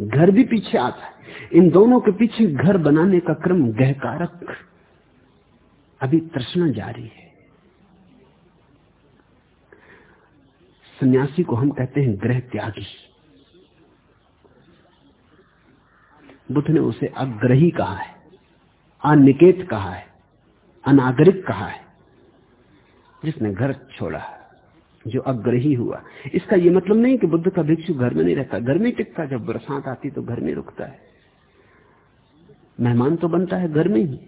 घर भी पीछे आता है। इन दोनों के पीछे घर बनाने का क्रम गहकारक। अभी तृष्णा जारी है। सन्यासी को हम कहते हैं ग्रह त्यागी। बुद्ध ने उसे अग्रही कहा है, अनिकेत कहा है, अनागरिक कहा है, जिसने घर छोड़ा जो अग्रही हुआ। इसका यह मतलब नहीं कि बुद्ध का भिक्षु घर में नहीं रहता। घर में टिकता, जब बरसात आती तो घर में रुकता है। मेहमान तो बनता है घर में ही।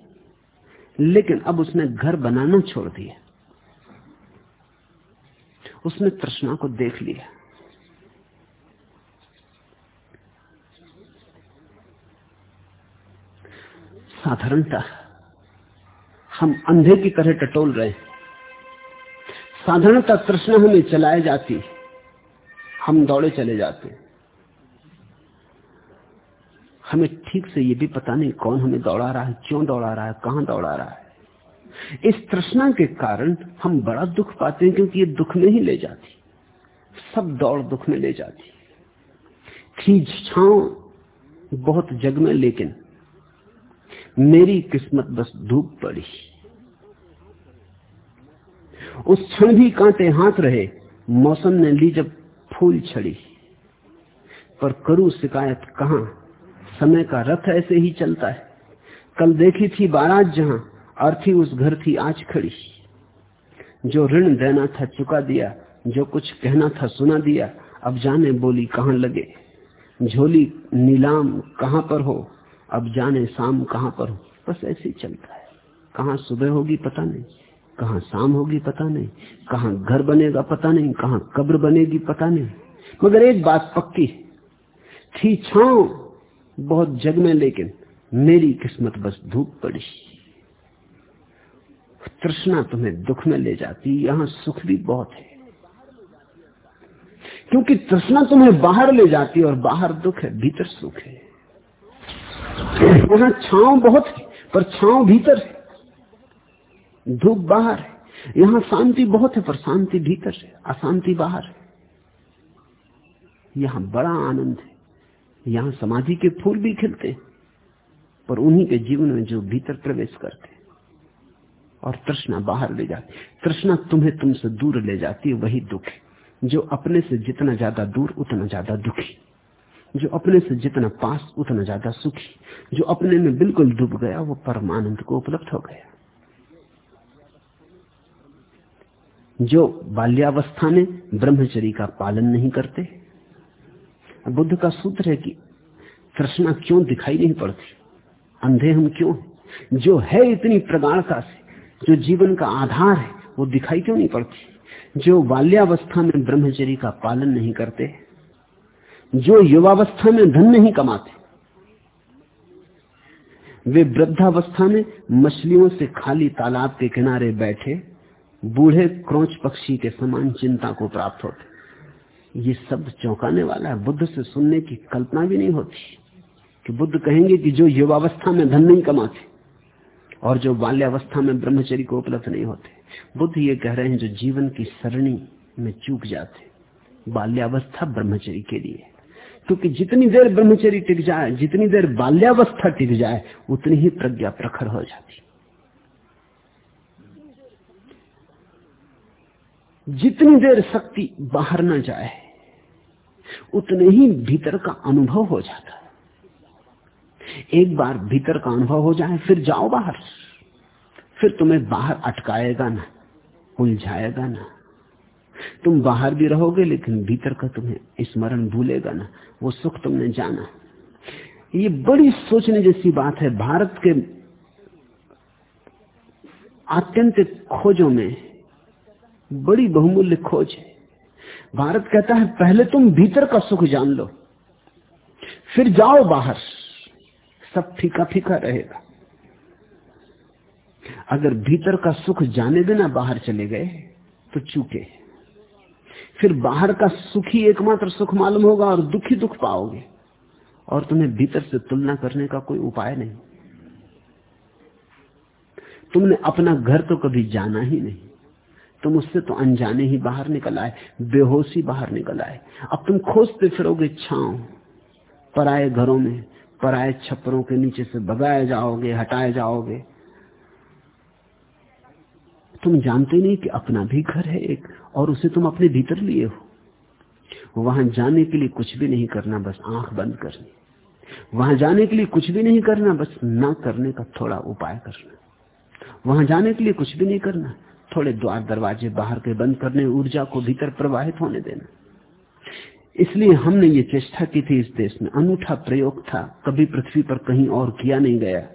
लेकिन अब उसने घर बनाना छोड़ दिया। उसने तृष्णा को देख लिया। साधारणता हम अंधे की तरह टटोल रहे साधारणता तृष्णा हमें चलाए जाती हम दौड़े चले जाते हमें ठीक से ये भी पता नहीं कौन हमें दौड़ा रहा है, क्यों दौड़ा रहा है, कहाँ दौड़ा रहा है। इस तृष्णा के कारण हम बड़ा दुख पाते हैं क्योंकि ये दुख में ही ले जाती सब दौड़ दुख में ले जाती खींच छाओ बहुत जग में, लेकिन मेरी किस्मत बस धूप पड़ी। उस क्षण भी कांटे हाथ रहे। मौसम ने ली जब फूल छड़ी। पर करू शिकायत कहा? समय का रथ ऐसे ही चलता है। कल देखी थी बारात जहाँ अर्थी उस घर थी आज खड़ी। जो ऋण देना था चुका दिया, जो कुछ कहना था सुना दिया, अब जाने बोली कहाँ लगे। झोली नीलाम कहाँ पर हो, अब जाने शाम कहाँ पर हो। बस ऐसे ही चलता है। कहाँ सुबह होगी पता नहीं। कहाँ शाम होगी पता नहीं, कहाँ घर बनेगा पता नहीं, कहाँ कब्र बनेगी पता नहीं। मगर एक बात पक्की, थी छाओ बहुत जग में, लेकिन मेरी किस्मत बस धूप पड़ी। तृष्णा तुम्हें दुख में ले जाती, यहाँ सुख भी बहुत है। क्योंकि तृष्णा तुम्हें बाहर ले जाती और बाहर दुख है, भीतर सुख है। यहाँ छांव बहुत है, पर छांव भीतर है। धूप बाहर है। यहाँ शांति बहुत है, पर शांति भीतर है अशांति बाहर है। यहाँ बड़ा आनंद है। यहाँ समाधि के फूल भी खिलते पर उन्हीं के जीवन में जो भीतर प्रवेश करते और तृष्णा बाहर ले जाती तृष्णा तुम्हें तुमसे दूर ले जाती है, वही दुख है। जो अपने से जितना ज़्यादा दूर, उतना ज़्यादा दुखी। जो अपने से जितना पास, उतना ज़्यादा सुखी। जो अपने में बिल्कुल डूब गया, वो परमानंद को उपलब्ध हो गया। जो बाल्यावस्था में ब्रह्मचरी का पालन नहीं करते। बुद्ध का सूत्र है कि तृष्णा क्यों दिखाई नहीं पड़ती? अंधे हम क्यों जो है इतनी प्रगाढ़ता से, जो जीवन का आधार है, वो दिखाई क्यों नहीं पड़ती? जो बाल्यावस्था में ब्रह्मचरी का पालन नहीं करते, जो युवावस्था में धन नहीं कमाते, वे वृद्धावस्था में मछलियों से खाली तालाब के किनारे बैठे बूढ़े क्रोच पक्षी के समान चिंता को प्राप्त होते ये शब्द चौंकाने वाला है। बुद्ध से सुनने की कल्पना भी नहीं होती कि बुद्ध कहेंगे कि जो युवावस्था में धन नहीं कमाते और जो बाल्यावस्था में ब्रह्मचरी को उपलब्ध नहीं होते, बुद्ध ये कह रहे हैं जो जीवन की सरणी में चूक जाते बाल्यावस्था ब्रह्मचरी के लिए। क्योंकि जितनी देर ब्रह्मचरी टिक जाए, जितनी देर बाल्यावस्था टिक जाए, उतनी ही प्रज्ञा प्रखर हो जाती। जितनी देर शक्ति बाहर ना जाए, उतने ही भीतर का अनुभव हो जाता है। एक बार भीतर का अनुभव हो जाए, फिर जाओ बाहर। फिर तुम्हें बाहर अटकाएगा ना, उलझाएगा ना। तुम बाहर भी रहोगे, लेकिन भीतर का तुम्हें स्मरण भूलेगा ना, वो सुख तुमने जाना। ये बड़ी सोचने जैसी बात है, भारत के आत्यंतिक खोजों में बड़ी बहुमूल्य खोज है। भारत कहता है, पहले तुम भीतर का सुख जान लो, फिर जाओ बाहर, सब फीका फीका रहेगा। अगर भीतर का सुख जाने बिना बाहर चले गए तो चूके। फिर बाहर का सुख ही एकमात्र सुख मालूम होगा और दुखी दुख पाओगे, और तुम्हें भीतर से तुलना करने का कोई उपाय नहीं। तुमने अपना घर तो कभी जाना ही नहीं। तुम उससे तो अनजाने ही बाहर निकल आए, बेहोशी बाहर निकल आए। अब तुम खोजते फिरोगे, छांव, पराए घरों में, पराए छपरों के नीचे से भगाए जाओगे, हटाए जाओगे। तुम जानते नहीं कि अपना भी घर है एक, और उसे तुम अपने भीतर लिए हो। वहाँ जाने के लिए कुछ भी नहीं करना, बस आँख बंद करनी। वहाँ जाने के लिए कुछ भी नहीं करना, बस ना करने का थोड़ा उपाय करना। वहाँ जाने के लिए कुछ भी नहीं करना थोड़े द्वार दरवाजे बाहर के बंद करने, ऊर्जा को भीतर प्रवाहित होने देना। इसलिए हमने ये चेष्टा की थी इस देश में। अनूठा प्रयोग था। कभी पृथ्वी पर कहीं और किया नहीं गया।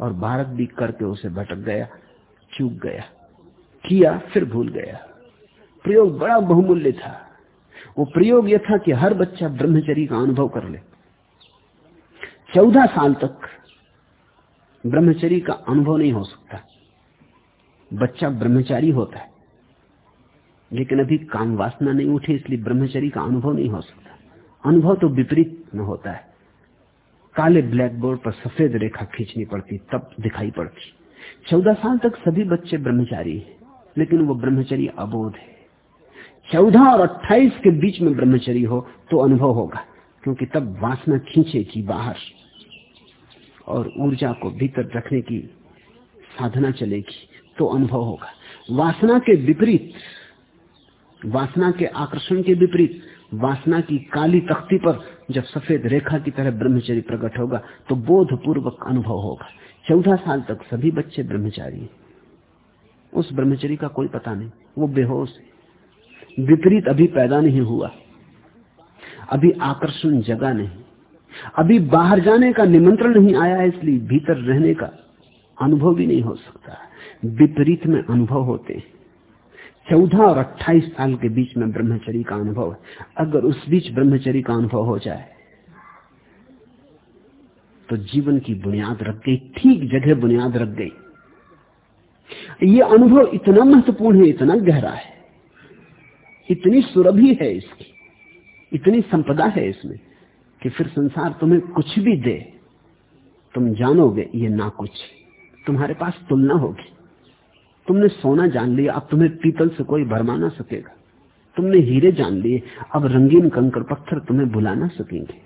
और भारत भी करके उसे भटक गया, चूक गया, किया, फिर भूल गया। प्रयोग बड़ा बहुमूल्य था। वो प्रयोग यह था कि हर बच्चा ब्रह्मचरी का अनुभव कर ले। चौदह साल तक ब्रह्मचरी का अनुभव नहीं हो सकता। बच्चा ब्रह्मचारी होता है। लेकिन अभी काम वासना नहीं उठी, इसलिए ब्रह्मचरी का अनुभव नहीं हो सकता। अनुभव तो विपरीत में होता है। काले ब्लैक बोर्ड पर सफ़ेद रेखा खींचनी पड़ती, तब दिखाई पड़ती। चौदह साल तक सभी बच्चे ब्रह्मचारी हैं, लेकिन वो ब्रह्मचरी अबोध है। चौदह और अट्ठाईस के बीच में ब्रह्मचरी हो तो अनुभव होगा, क्योंकि तब वासना खींचेगी बाहर, और ऊर्जा को भीतर रखने की साधना चलेगी। तो अनुभव होगा। वासना के विपरीत, वासना के आकर्षण के विपरीत, वासना की काली तख्ती पर जब सफ़ेद रेखा की तरह ब्रह्मचरी प्रकट होगा तो बोध पूर्वक अनुभव होगा। चौदह साल तक सभी बच्चे ब्रह्मचारी उस ब्रह्मचरी का कोई पता नहीं, वो बेहोश है। विपरीत अभी पैदा नहीं हुआ। अभी आकर्षण जगा नहीं। अभी बाहर जाने का निमंत्रण नहीं आया, इसलिए भीतर रहने का अनुभव भी नहीं हो सकता विपरीत में अनुभव होते हैं। चौदह और अट्ठाईस साल के बीच में ब्रह्मचरी का अनुभव है। अगर उस बीच ब्रह्मचरी का अनुभव हो जाए तो जीवन की बुनियाद रख गई ठीक जगह बुनियाद रख गई ये अनुभव इतना महत्वपूर्ण है, इतना गहरा है, इतनी सुरभि है इसकी, इतनी संपदा है इसमें, कि फिर संसार तुम्हें कुछ भी दे, तुम जानोगे ये ना कुछ, तुम्हारे पास तुलना होगी। तुमने सोना जान लिया, अब तुम्हें पीतल से कोई भरमा ना सकेगा। तुमने हीरे जान लिए, अब रंगीन कंकर पत्थर तुम्हें भुला ना सकेंगे।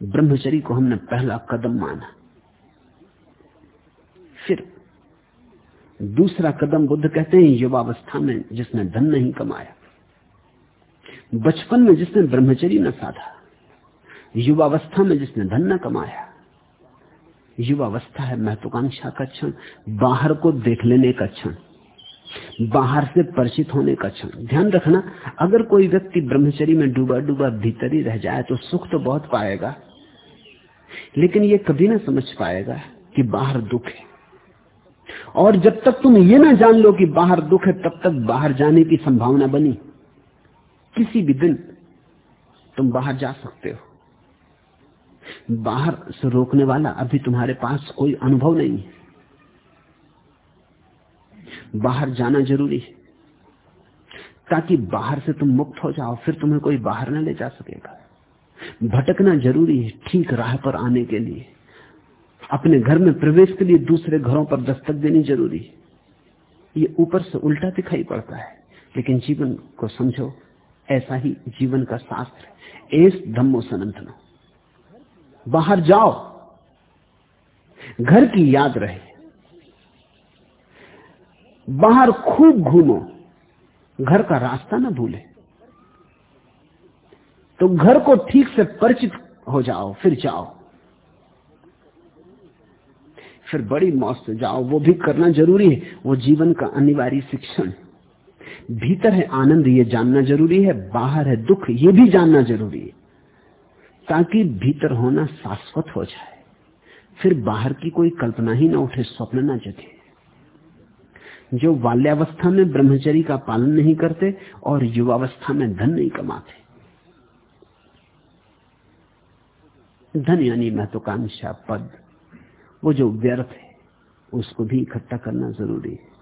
ब्रह्मचरी को हमने पहला कदम माना। फिर दूसरा कदम बुद्ध कहते हैं, युवावस्था में जिसने धन नहीं कमाया, बचपन में जिसने ब्रह्मचरी न साधा, युवावस्था में जिसने धन न कमाया युवावस्था है, महत्वाकांक्षा का क्षण, बाहर को देख लेने का क्षण, बाहर से परिचित होने का क्षण। ध्यान रखना, अगर कोई व्यक्ति ब्रह्मचरी में डूबा डूबा भीतर ही रह जाए तो सुख तो बहुत पाएगा। लेकिन ये कभी ना समझ पाएगा कि बाहर दुख है। और जब तक तुम ये ना जान लो कि बाहर दुख है, तब तक बाहर जाने की संभावना बनी। किसी भी दिन तुम बाहर जा सकते हो। बाहर से रोकने वाला अभी तुम्हारे पास कोई अनुभव नहीं है। बाहर जाना ज़रूरी है। ताकि बाहर से तुम मुक्त हो जाओ, फिर तुम्हें कोई बाहर न ले जा सकेगा। भटकना ज़रूरी है ठीक राह पर आने के लिए। अपने घर में प्रवेश के लिए दूसरे घरों पर दस्तक देनी ज़रूरी है। ये ऊपर से उल्टा दिखाई पड़ता है, लेकिन जीवन को समझो, ऐसा ही जीवन का शास्त्र है। एस धम्मो सनंथनो बाहर जाओ। घर की याद रहे। बाहर खूब घूमो। घर का रास्ता ना भूले। तो घर को ठीक से परिचित हो जाओ, फिर जाओ। फिर बड़ी मौत से जाओ। वो भी करना ज़रूरी है। वो जीवन का अनिवार्य शिक्षण। भीतर है आनंद, ये जानना ज़रूरी है। बाहर है दुख, ये भी जानना ज़रूरी है। ताकि भीतर होना शाश्वत हो जाए। फिर बाहर की कोई कल्पना ही ना उठे, स्वप्न ना जगे। जो बाल्यावस्था में ब्रह्मचरी का पालन नहीं करते और युवावस्था में धन नहीं कमाते। धन यानी महत्वाकांक्षा, पद, वो जो व्यर्थ है, उसको भी इकट्ठा करना ज़रूरी है।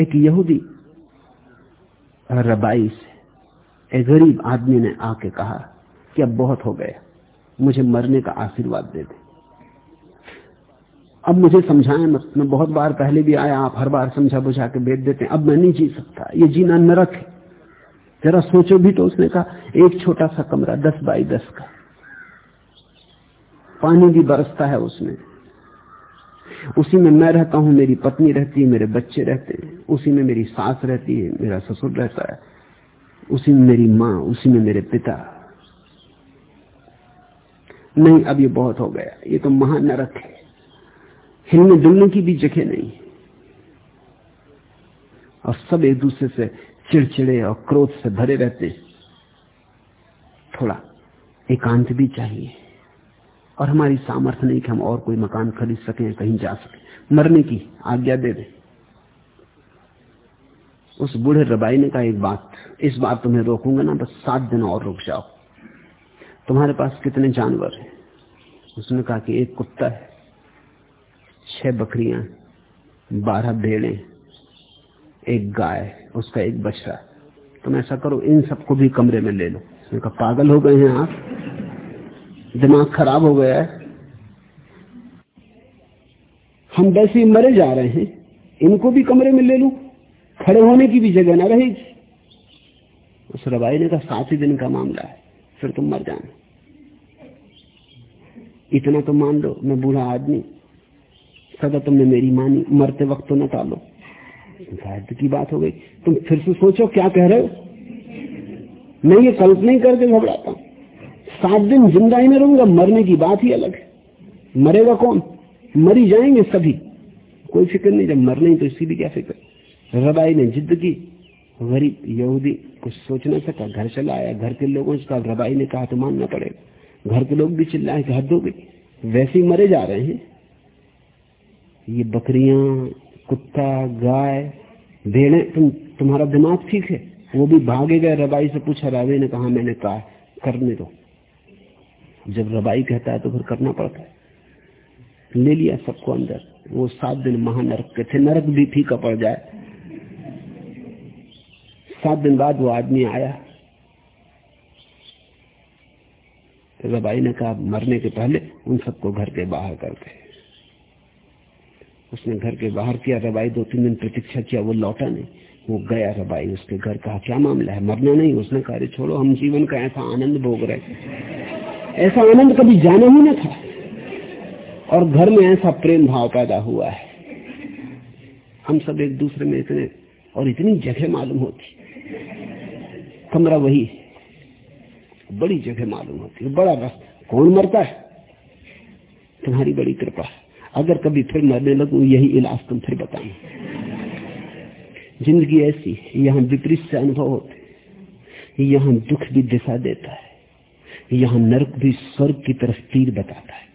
एक यहूदी रबाई से एक गरीब आदमी ने आके कहा कि अब बहुत हो गया, मुझे मरने का आशीर्वाद दे दे। अब मुझे समझाएँ मत, मैं बहुत बार पहले भी आया, आप हर बार समझा बुझा के भेज देते हैं, अब मैं नहीं जी सकता, ये जीना नरक है। जरा सोचो भी तो उसने कहा, एक छोटा सा कमरा, दस बाई दस का, पानी भी बरसता है उसमें। उसी में मैं रहता हूँ, मेरी पत्नी रहती है, मेरे बच्चे रहते हैं। उसी में मेरी सास रहती है, मेरा ससुर रहता है। उसी में मेरी माँ, उसी में मेरे पिता। नहीं, अब ये बहुत हो गया। ये तो महानरक है। हिलने डुलने की भी जगह नहीं। और सब एक दूसरे से चिड़चिड़े और क्रोध से भरे रहते थोड़ा एकांत भी चाहिए। और हमारी सामर्थ्य नहीं कि हम और कोई मकान खरीद सकें कहीं जा सके। मरने की आज्ञा दे दे। उस बूढ़े रबाई ने कहा, एक बात, इस बात तुम्हें रोकूँगा ना, बस सात दिन और रुक जाओ। तुम्हारे पास कितने जानवर हैं? उसने कहा कि एक कुत्ता है, छह बकरियाँ, बारह भेड़े, एक गाय, उसका एक बछड़ा। तुम ऐसा करो, इन सबको भी कमरे में ले लो। उसने कहा, पागल हो गए हैं आप? दिमाग खराब हो गया है। हम वैसे ही मरे जा रहे हैं। इनको भी कमरे में ले लू। खड़े होने की भी जगह ना रहेगी उस रबाई ने कहा, सात ही दिन का मामला है, फिर तुम मर जाना। इतना तो मान लो, मैं बूढ़ा आदमी। सदा तुमने मेरी मानी, मरते वक्त तो न टालो। शायद की बात हो गई। तुम फिर से सोचो, क्या कह रहे हो? मैं ये कल्पना ही करके घबराता हूँ। सात दिन ज़िंदा ही में रहूँगा, मरने की बात ही अलग है। मरेगा कौन? मरी जाएँगे सभी। कोई फ़िक्र नहीं, जब मरने ही तो इसी भी क्या फ़िक्र? रबाई ने जिद की, गरीब यहूदी कुछ सोच न सका। घर चला आया, घर के लोगों से रबाई ने कहा तो मानना पड़ेगा। घर के लोग भी चिल्लाए, कि हद हो गई। वैसे ही मरे जा रहे हैं। ये बकरियाँ, कुत्ता, गाय, भेड़े, तुम, तुम्हारा दिमाग ठीक है? वो भी भागे गए। रबाई से पूछा रावे ने कहा, मैंने कहा, करने दो। जब रबाई कहता है तो फिर करना पड़ता है। ले लिया सबको अंदर। वो सात दिन महानरक के थे। नरक भी फीका पड़ जाए। सात दिन बाद वो आदमी आया। तो रबाई ने कहा, मरने के पहले उन सबको घर के बाहर कर दे। उसने घर के बाहर किया। रबाई दो तीन दिन प्रतीक्षा किया। वो लौटा नहीं। वो गया रबाई उसके घर। कहा, क्या मामला है? मरना नहीं? उसने कहा छोड़ो, हम जीवन का ऐसा आनंद भोग रहे ऐसा आनंद कभी जाना ही ना था। और घर में ऐसा प्रेम भाव पैदा हुआ है। हम सब एक दूसरे में इतने, और इतनी जगह मालूम होती। कमरा वही बड़ी जगह मालूम होती है। बड़ा बस कौन मरता है? तुम्हारी बड़ी कृपा अगर कभी फिर मरने लगू, यही इलाज तुम फिर बताना ज़िंदगी ऐसी यहाँ विपरीत से अनुभव होते यहाँ दुख भी दिशा देता है। यहाँ नरक भी स्वर्ग की तरफ़ तीर बताता है।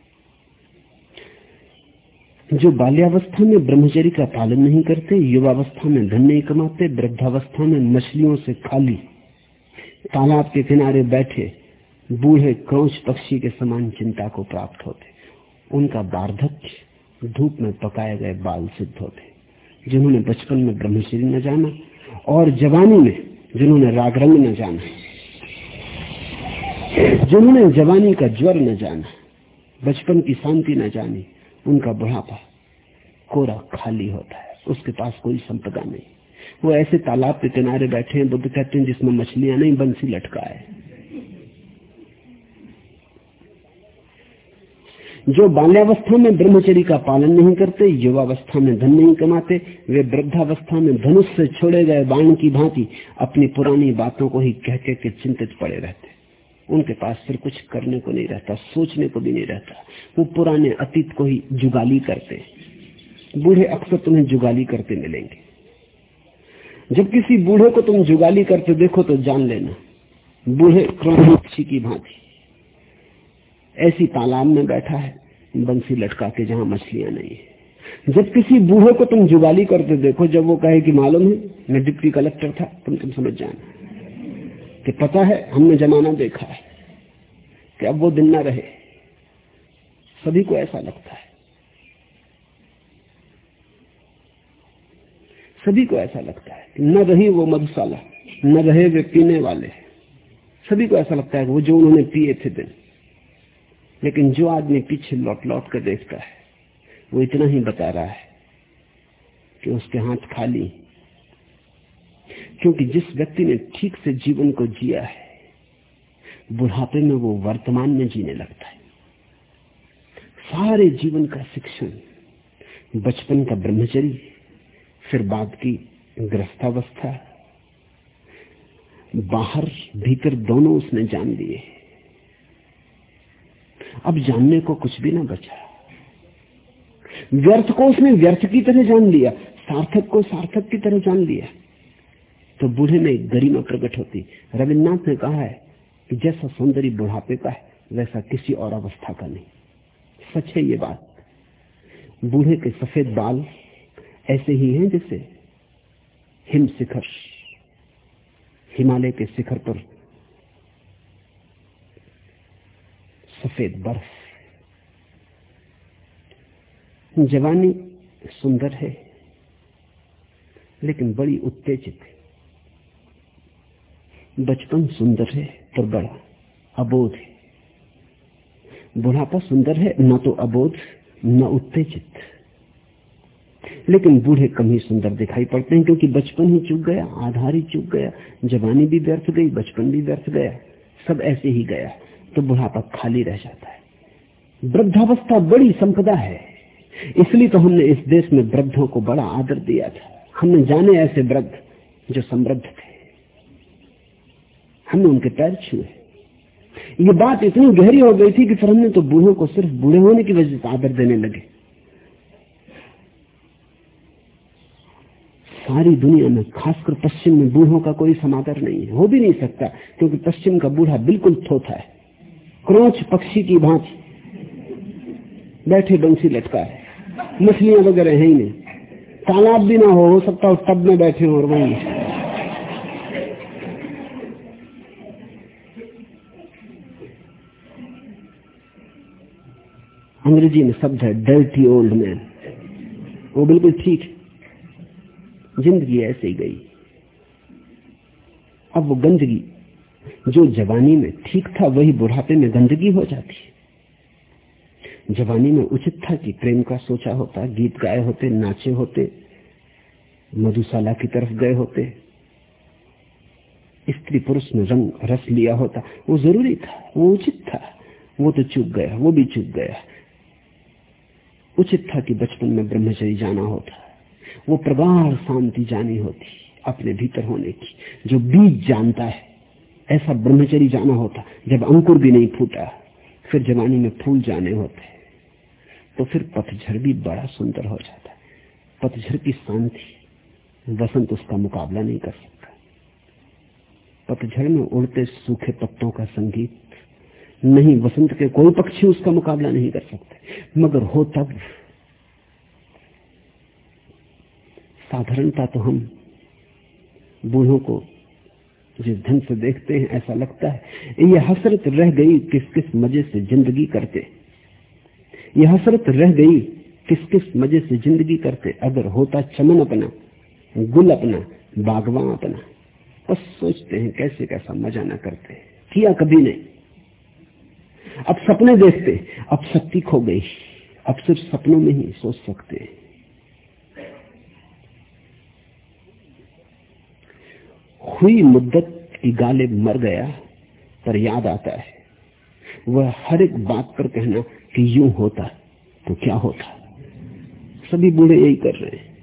जो बाल्यावस्था में ब्रह्मचर्य का पालन नहीं करते, युवावस्था में धन नहीं कमाते, वृद्धावस्था में मछलियों से खाली, तालाब के किनारे बैठे बूढ़े क्रौच पक्षी के समान चिंता को प्राप्त होते। उनका वार्धक्य धूप में पकाए गए बाल सिद्ध होते, जिन्होंने बचपन में ब्रह्मचर्य न जाना, और जवानी में जिन्होंने राग रंग न जाना। जिन्होंने जवानी का ज्वर न जाना, बचपन की शांति न जानी, उनका बुढ़ापा कोरा खाली होता है। उसके पास कोई संपदा नहीं। वो ऐसे तालाब के किनारे बैठे हैं, बुद्ध कहते हैं, जिसमें मछलियाँ नहीं, बंसी लटका है। जो बाल्यावस्था में ब्रह्मचरी का पालन नहीं करते, युवावस्था में धन नहीं कमाते, वे वृद्धावस्था में धनुष से छोड़े गए बाण की भांति अपनी पुरानी बातों को ही कह के चिंतित पड़े रहते उनके पास फिर कुछ करने को नहीं रहता, सोचने को भी नहीं रहता। वो पुराने अतीत को ही जुगाली करते। बूढ़े अक्सर तुम्हें जुगाली करते मिलेंगे। जब किसी बूढ़े को तुम जुगाली करते देखो तो जान लेना, बूढ़े क्रोधी की भांति। ऐसी तालाब में बैठा है, बंसी लटका के जहाँ मछलियाँ नहीं है। जब किसी बूढ़े को तुम जुगाली करते देखो, जब वो कहे कि मालूम है, मैं डिप्टी कलेक्टर था, तुम तुम समझ जाना। कि पता है, हमने जमाना देखा है कि अब वो दिन ना रहे। सभी को ऐसा लगता है। सभी को ऐसा लगता है कि न रही वो मधुशाला, न रहे वे पीने वाले सभी को ऐसा लगता है कि वो जो उन्होंने पिए थे दिन, लेकिन जो आदमी पीछे लौट लौट कर देखता है, वो इतना ही बता रहा है कि उसके हाथ खाली क्योंकि जिस व्यक्ति ने ठीक से जीवन को जिया है, बुढ़ापे में वो वर्तमान में जीने लगता है। सारे जीवन का शिक्षण, बचपन का ब्रह्मचर्य, फिर बाद की ग्रस्तावस्था, बाहर, भीतर दोनों उसने जान लिए। अब जानने को कुछ भी ना बचा। व्यर्थ को उसने व्यर्थ की तरह जान लिया, सार्थक को सार्थक की तरह जान लिया। तो बूढ़े में गरिमा प्रकट होती। रविन्द्रनाथ ने कहा है कि जैसा सौंदर्य बुढ़ापे का है, वैसा किसी और अवस्था का नहीं। सच है ये बात। बूढ़े के सफ़ेद बाल ऐसे ही हैं जैसे हिम शिखर। हिमालय के शिखर पर सफ़ेद बर्फ़। जवानी सुंदर है, लेकिन बड़ी उत्तेजित है। बचपन सुंदर है पर बड़ा, अबोध है। बुढ़ापा सुंदर है, न तो अबोध, न उत्तेजित। लेकिन बूढ़े कम ही सुंदर दिखाई पड़ते हैं, क्योंकि बचपन ही चुक गया, आधार ही चुक गया, जवानी भी व्यर्थ गई, बचपन भी व्यर्थ गया, सब ऐसे ही गया तो बुढ़ापा खाली रह जाता है। वृद्धावस्था बड़ी संपदा है, इसलिए तो हमने इस देश में वृद्धों को बड़ा आदर दिया था। हमने जाने ऐसे वृद्ध जो समृद्ध थे। हमने उनके पैर छुए। ये बात इतनी गहरी हो गई थी कि फिर हमने तो बूढ़ों को सिर्फ़ बूढ़े होने की वजह से आदर देने लगे। सारी दुनिया में, खासकर पश्चिम में बूढ़ों का कोई समादर नहीं है। हो भी नहीं सकता, क्योंकि पश्चिम का बूढ़ा बिल्कुल थोथा है। क्रोच पक्षी की भांति बैठे बंसी लटका है। मछलियाँ वगैरह है ही नहीं। तालाब भी ना हो सकता हो तब में बैठे हो और वही अंग्रेज़ी में शब्द है डर्टी ओल्ड मैन वो बिल्कुल ठीक ज़िंदगी ऐसे ही गई। अब वो गंदगी, जो जवानी में ठीक था, वही बुढ़ापे में गंदगी हो जाती है। जवानी में उचित था कि प्रेम का सोचा होता, गीत गाए होते, नाचे होते, मधुशाला की तरफ़ गए होते। स्त्री पुरुष ने रंग, रस लिया होता। वो ज़रूरी था, वो उचित था। वो तो चुक गया, वो भी चुक गया। उचित था कि बचपन में ब्रह्मचरी जाना होता। वो प्रगाढ़ शांति जानी होती अपने भीतर होने की। जो बीज जानता है, ऐसा ब्रह्मचरी जाना होता। जब अंकुर भी नहीं फूटा, फिर जवानी में फूल जाने होते। तो फिर पतझड़ भी बड़ा सुंदर हो जाता। पतझड़ की शांति, वसंत उसका मुकाबला नहीं कर सकता। पतझड़ में उड़ते सूखे पत्तों का संगीत नहीं, वसंत के कोई पक्षी उसका मुकाबला नहीं कर सकते। मगर हो तब साधारणता तो हम बूढ़ों को जिस ढंग से देखते हैं, ऐसा लगता है। ये हसरत रह गई, किस किस मज़े से ज़िंदगी करते। ये हसरत रह गई, किस किस मज़े से ज़िंदगी करते। अगर होता चमन अपना, गुल अपना, बागवान अपना, बस सोचते हैं कैसे कैसा मज़ा ना करते। किया कभी नहीं। अब सपने देखते, अब शक्ति खो गई। अब सिर्फ़ सपनों में ही सोच सकते। हुई मुद्दत की गाले मर गया, पर याद आता है। वह हर एक बात पर कहना कि यूँ होता तो क्या होता? सभी बूढ़े यही कर रहे हैं।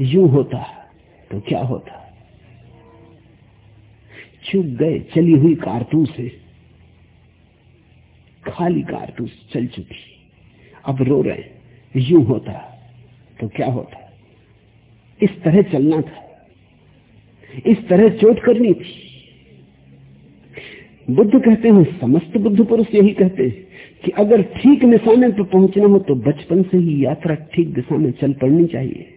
यूँ होता तो क्या होता? चुप गए, चली हुई कारतूस है खाली कारतूस चल चुकी अब रो रहे यूँ होता तो क्या होता इस तरह चलना था। इस तरह चोट करनी थी। बुद्ध कहते हैं, समस्त बुद्ध पुरुष यही कहते हैं कि अगर ठीक निशाने पर पहुँचना हो तो बचपन से ही यात्रा ठीक दिशा में चल पड़नी चाहिए।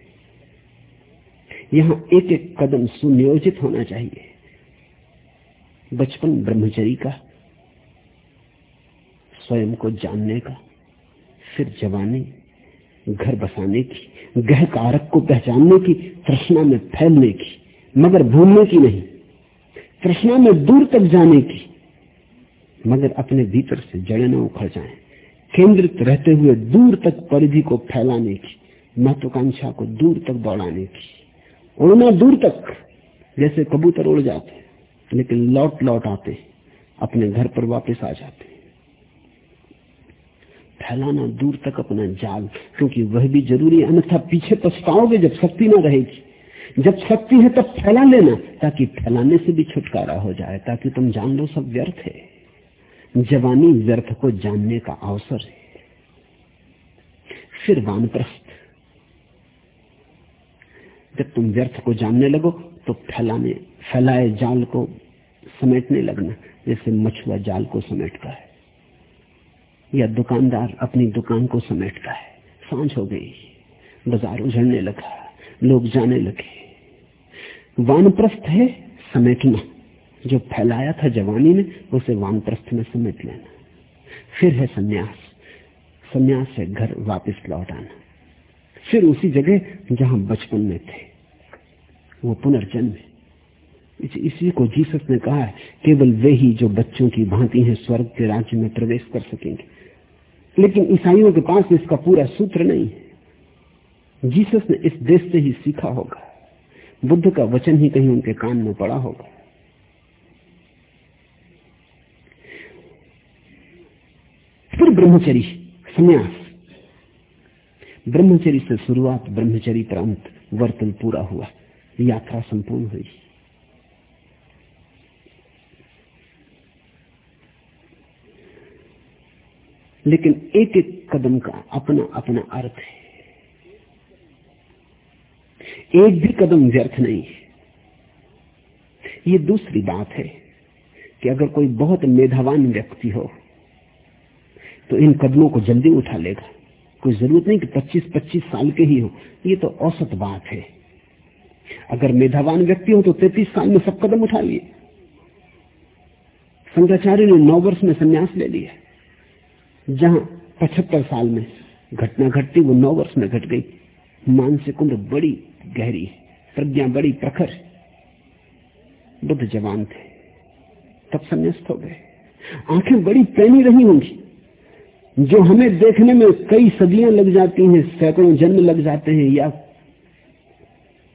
यहाँ एक एक कदम सुनियोजित होना चाहिए। बचपन ब्रह्मचरी का स्वयं को जानने का फिर जवानी घर बसाने की, गह कारक को पहचानने की, तृष्णा में फैलने की, मगर भूलने की नहीं, तृष्णा में दूर तक जाने की, मगर अपने भीतर से जड़े न उखड़ जाए, केंद्रित रहते हुए दूर तक परिधि को फैलाने की, महत्वाकांक्षा को दूर तक दौड़ाने की, उड़ना दूर तक, जैसे कबूतर उड़ जाते लेकिन लौट लौट आते अपने घर पर वापस आ जाते फैलाना दूर तक अपना जाल, क्योंकि वह भी ज़रूरी है, अन्यथा पीछे पछताओगे जब शक्ति ना रहेगी। जब शक्ति है तब फैला लेना, ताकि फैलाने से भी छुटकारा हो जाए, ताकि तुम जान लो सब व्यर्थ है। जवानी व्यर्थ को जानने का अवसर है। फिर वानप्रस्थ। जब तुम व्यर्थ को जानने लगो तो फैलाने, फैलाए जाल को समेटने लगना, जैसे मछुआ जाल को समेटता है। या दुकानदार अपनी दुकान को समेटता है। साँझ हो गई। बाज़ार उजड़ने लगा। लोग जाने लगे। वानप्रस्थ है समेटना। जो फैलाया था जवानी में उसे वानप्रस्थ में समेट लेना। फिर है सन्यास। सन्यास है घर वापस लौट आना। फिर उसी जगह जहाँ बचपन में थे। वो पुनर्जन्म है। इसी को जीसस ने कहा है, केवल वे ही जो बच्चों की भांति हैं, स्वर्ग के राज्य में प्रवेश कर सकेंगे। लेकिन ईसाइयों के पास इसका पूरा सूत्र नहीं है। जीसस ने इस देश से ही सीखा होगा। बुद्ध का वचन ही कहीं उनके कान में पड़ा होगा। फिर ब्रह्मचरी, संन्यास। ब्रह्मचरी से शुरुआत ब्रह्मचरी पर अंत, वर्तन पूरा हुआ। यात्रा संपूर्ण हुई। लेकिन एक एक कदम का अपना अपना अर्थ है। एक भी कदम व्यर्थ नहीं है। ये दूसरी बात है कि अगर कोई बहुत मेधावान व्यक्ति हो तो इन कदमों को जल्दी उठा लेगा। कोई ज़रूरत नहीं कि 25-25 साल के ही हो। ये तो औसत बात है। अगर मेधावान व्यक्ति हो तो 33 साल में सब कदम उठा लिए। शंकराचार्य ने नौ वर्ष में संन्यास ले लिया। जहाँ पचहत्तर साल में घटना घटती, वो नौ वर्ष में घट गई। मानसिक उम्र बड़ी गहरी प्रज्ञा बड़ी प्रखर बुद्ध जवान थे, तब संन्यास्त हो गए। आँखें बड़ी पैनी रही होंगी, जो हमें देखने में कई सदियाँ लग जाती हैं, सैकड़ों जन्म लग जाते हैं, या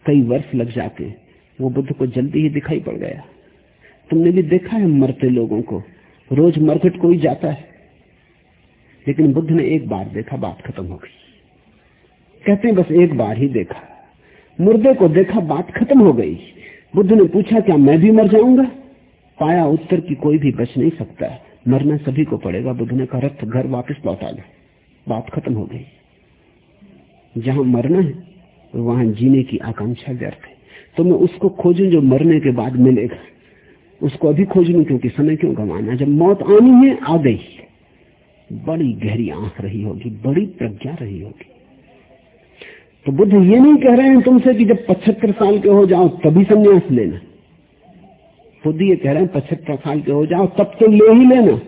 कई वर्ष लग जाते हैं, वो बुद्ध को जल्दी ही दिखाई पड़ गया। तुमने भी देखा है मरते लोगों को, रोज मरकट कोई जाता है। लेकिन बुद्ध ने एक बार देखा, बात खत्म हो गई। कहते हैं, बस एक बार ही देखा। मुर्दे को देखा, बात खत्म हो गई। बुद्ध ने पूछा, क्या मैं भी मर जाऊँगा? पाया उत्तर की कोई भी बच नहीं सकता। मरना सभी को पड़ेगा। बुद्ध ने कहा, रथ घर वापस लौटा लो बात खत्म हो गई। जहाँ मरना है, वहाँ जीने की आकांक्षा व्यर्थ है। तो मैं उसको खोजूं जो मरने के बाद मिलेगा। उसको अभी खोज, क्योंकि समय क्यों गंवाना? जब मौत आनी है, आ गई। बड़ी गहरी आँख रही होगी, बड़ी प्रज्ञा रही होगी। तो बुद्ध ये नहीं कह रहे हैं तुमसे कि जब पचहत्तर साल के हो जाओ तभी संन्यास लेना। बुद्ध ये कह रहे हैं, पचहत्तर साल के हो जाओ तब तो ले ही लेना।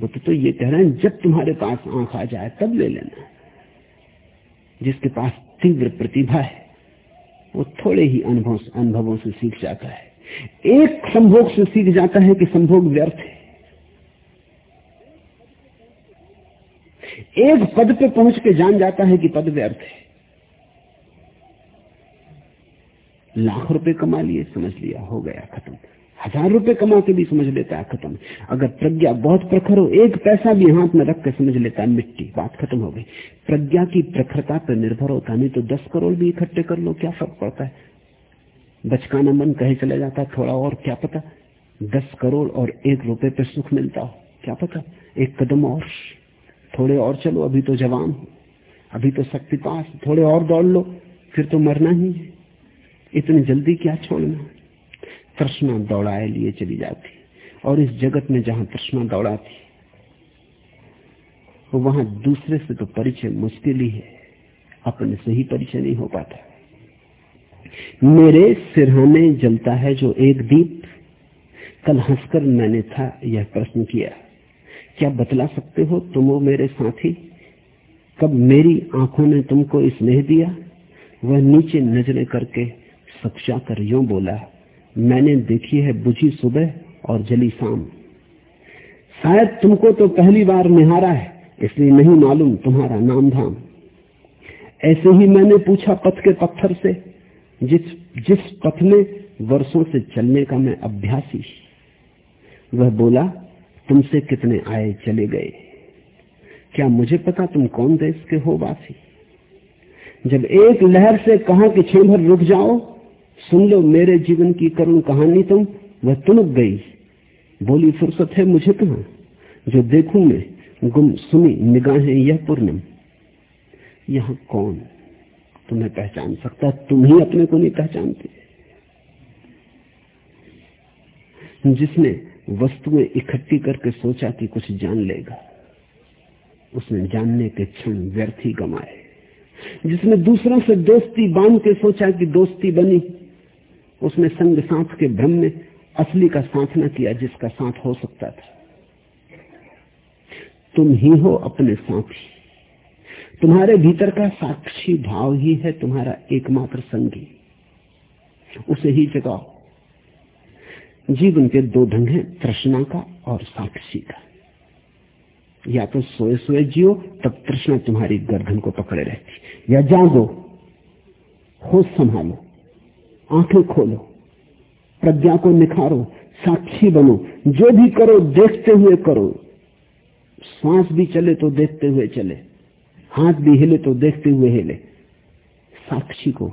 बुद्ध तो ये कह रहे हैं, जब तुम्हारे पास आँख आ जाए तब ले लेना। जिसके पास तीव्र प्रतिभा है, वो थोड़े ही अनुभव अनुभवों से सीख जाता है। एक संभोग से सीख जाता है कि संभोग व्यर्थ है। एक पद पे पहुँच के जान जाता है कि पद व्यर्थ है। लाख रुपए कमा लिए, समझ लिया, हो गया, खत्म। हज़ार रुपए कमा के भी समझ लेता है, खत्म। अगर प्रज्ञा बहुत प्रखर हो, एक पैसा भी हाथ में रख के समझ लेता है, मिट्टी, बात खत्म हो गई। प्रज्ञा की प्रखरता पर निर्भर होता नहीं तो दस करोड़ भी इकट्ठे कर लो, क्या फ़र्क पड़ता है? बचकाना मन कहे चला जाता थोड़ा और क्या पता? दस करोड़ और एक रुपए पे सुख मिलता हो, क्या पता? एक कदम और, थोड़े और चलो, अभी तो जवान हो, अभी तो शक्ति पास, थोड़े और दौड़ लो, फिर तो मरना ही है। इतनी जल्दी क्या छोड़ना? तृष्णा दौड़ाए लिए चली जाती, और इस जगत में जहाँ तृष्णा दौड़ाती, वहाँ दूसरे से तो परिचय मुश्किल ही है, अपने से ही परिचय नहीं हो पाता। मेरे सिरहाने जलता है जो एक दीप। कल हंसकर मैंने था यह प्रश्न किया, क्या बतला सकते हो तुम वो मेरे साथी? कब मेरी आँखों ने तुमको स्नेह दिया? वह नीचे नजरे करके सक्षा कर यो बोला, मैंने देखी है बुझी सुबह और जली शाम। शायद तुमको तो पहली बार निहारा है, इसलिए नहीं मालूम तुम्हारा नाम धाम ऐसे ही मैंने पूछा पथ के पत्थर से जिस जिस पथ में वर्षों से चलने का मैं अभ्यासी, वह बोला, तुमसे कितने आए चले गए? क्या मुझे पता तुम कौन देश के हो वासी? जब एक लहर से कहा कि क्षण भर रुक जाओ, सुन लो मेरे जीवन की करुण कहानी तुम, वह तुनक गई। बोली, फुर्सत है मुझे कहा? जो देखूँ मैं, गुम सुनी निगाहें यह पूर्णम यहाँ कौन तुम्हें पहचान सकता तुम ही अपने को नहीं पहचानते। जिसने वस्तुएँ इकट्ठी करके सोचा कि कुछ जान लेगा, उसने जानने के क्षण व्यर्थ ही गमाए जिसने दूसरों से दोस्ती बाँध के सोचा कि दोस्ती बनी, उसने संग साथ के भ्रम में असली का साथ न किया जिसका साथ हो सकता था। तुम ही हो अपने साथी। तुम्हारे भीतर का साक्षी भाव ही है, तुम्हारा एकमात्र संगी। उसे ही जगाओ। जीवन के दो ढंग हैं, तृष्णा का और साक्षी का। या तो सोए सोए जियो, तब तृष्णा तुम्हारी गर्दन को पकड़े रहती। या जागो, होश संभालो, आँखें खोलो, प्रज्ञा को निखारो, साक्षी बनो, जो भी करो, देखते हुए करो। सांस भी चले तो देखते हुए चले। हाथ भी हिले तो देखते हुए हिले। साक्षी को,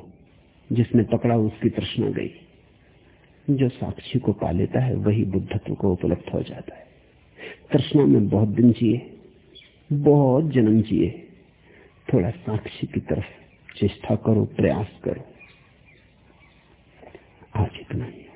जिसने पकड़ा उसकी तृष्णा गई। जो साक्षी को पा लेता है, वही बुद्धत्व को उपलब्ध हो जाता है। तृष्णा में बहुत दिन जिए, बहुत जन्म जिए। थोड़ा साक्षी की तरफ़ चेष्टा करो, प्रयास करो। आज इतना ही।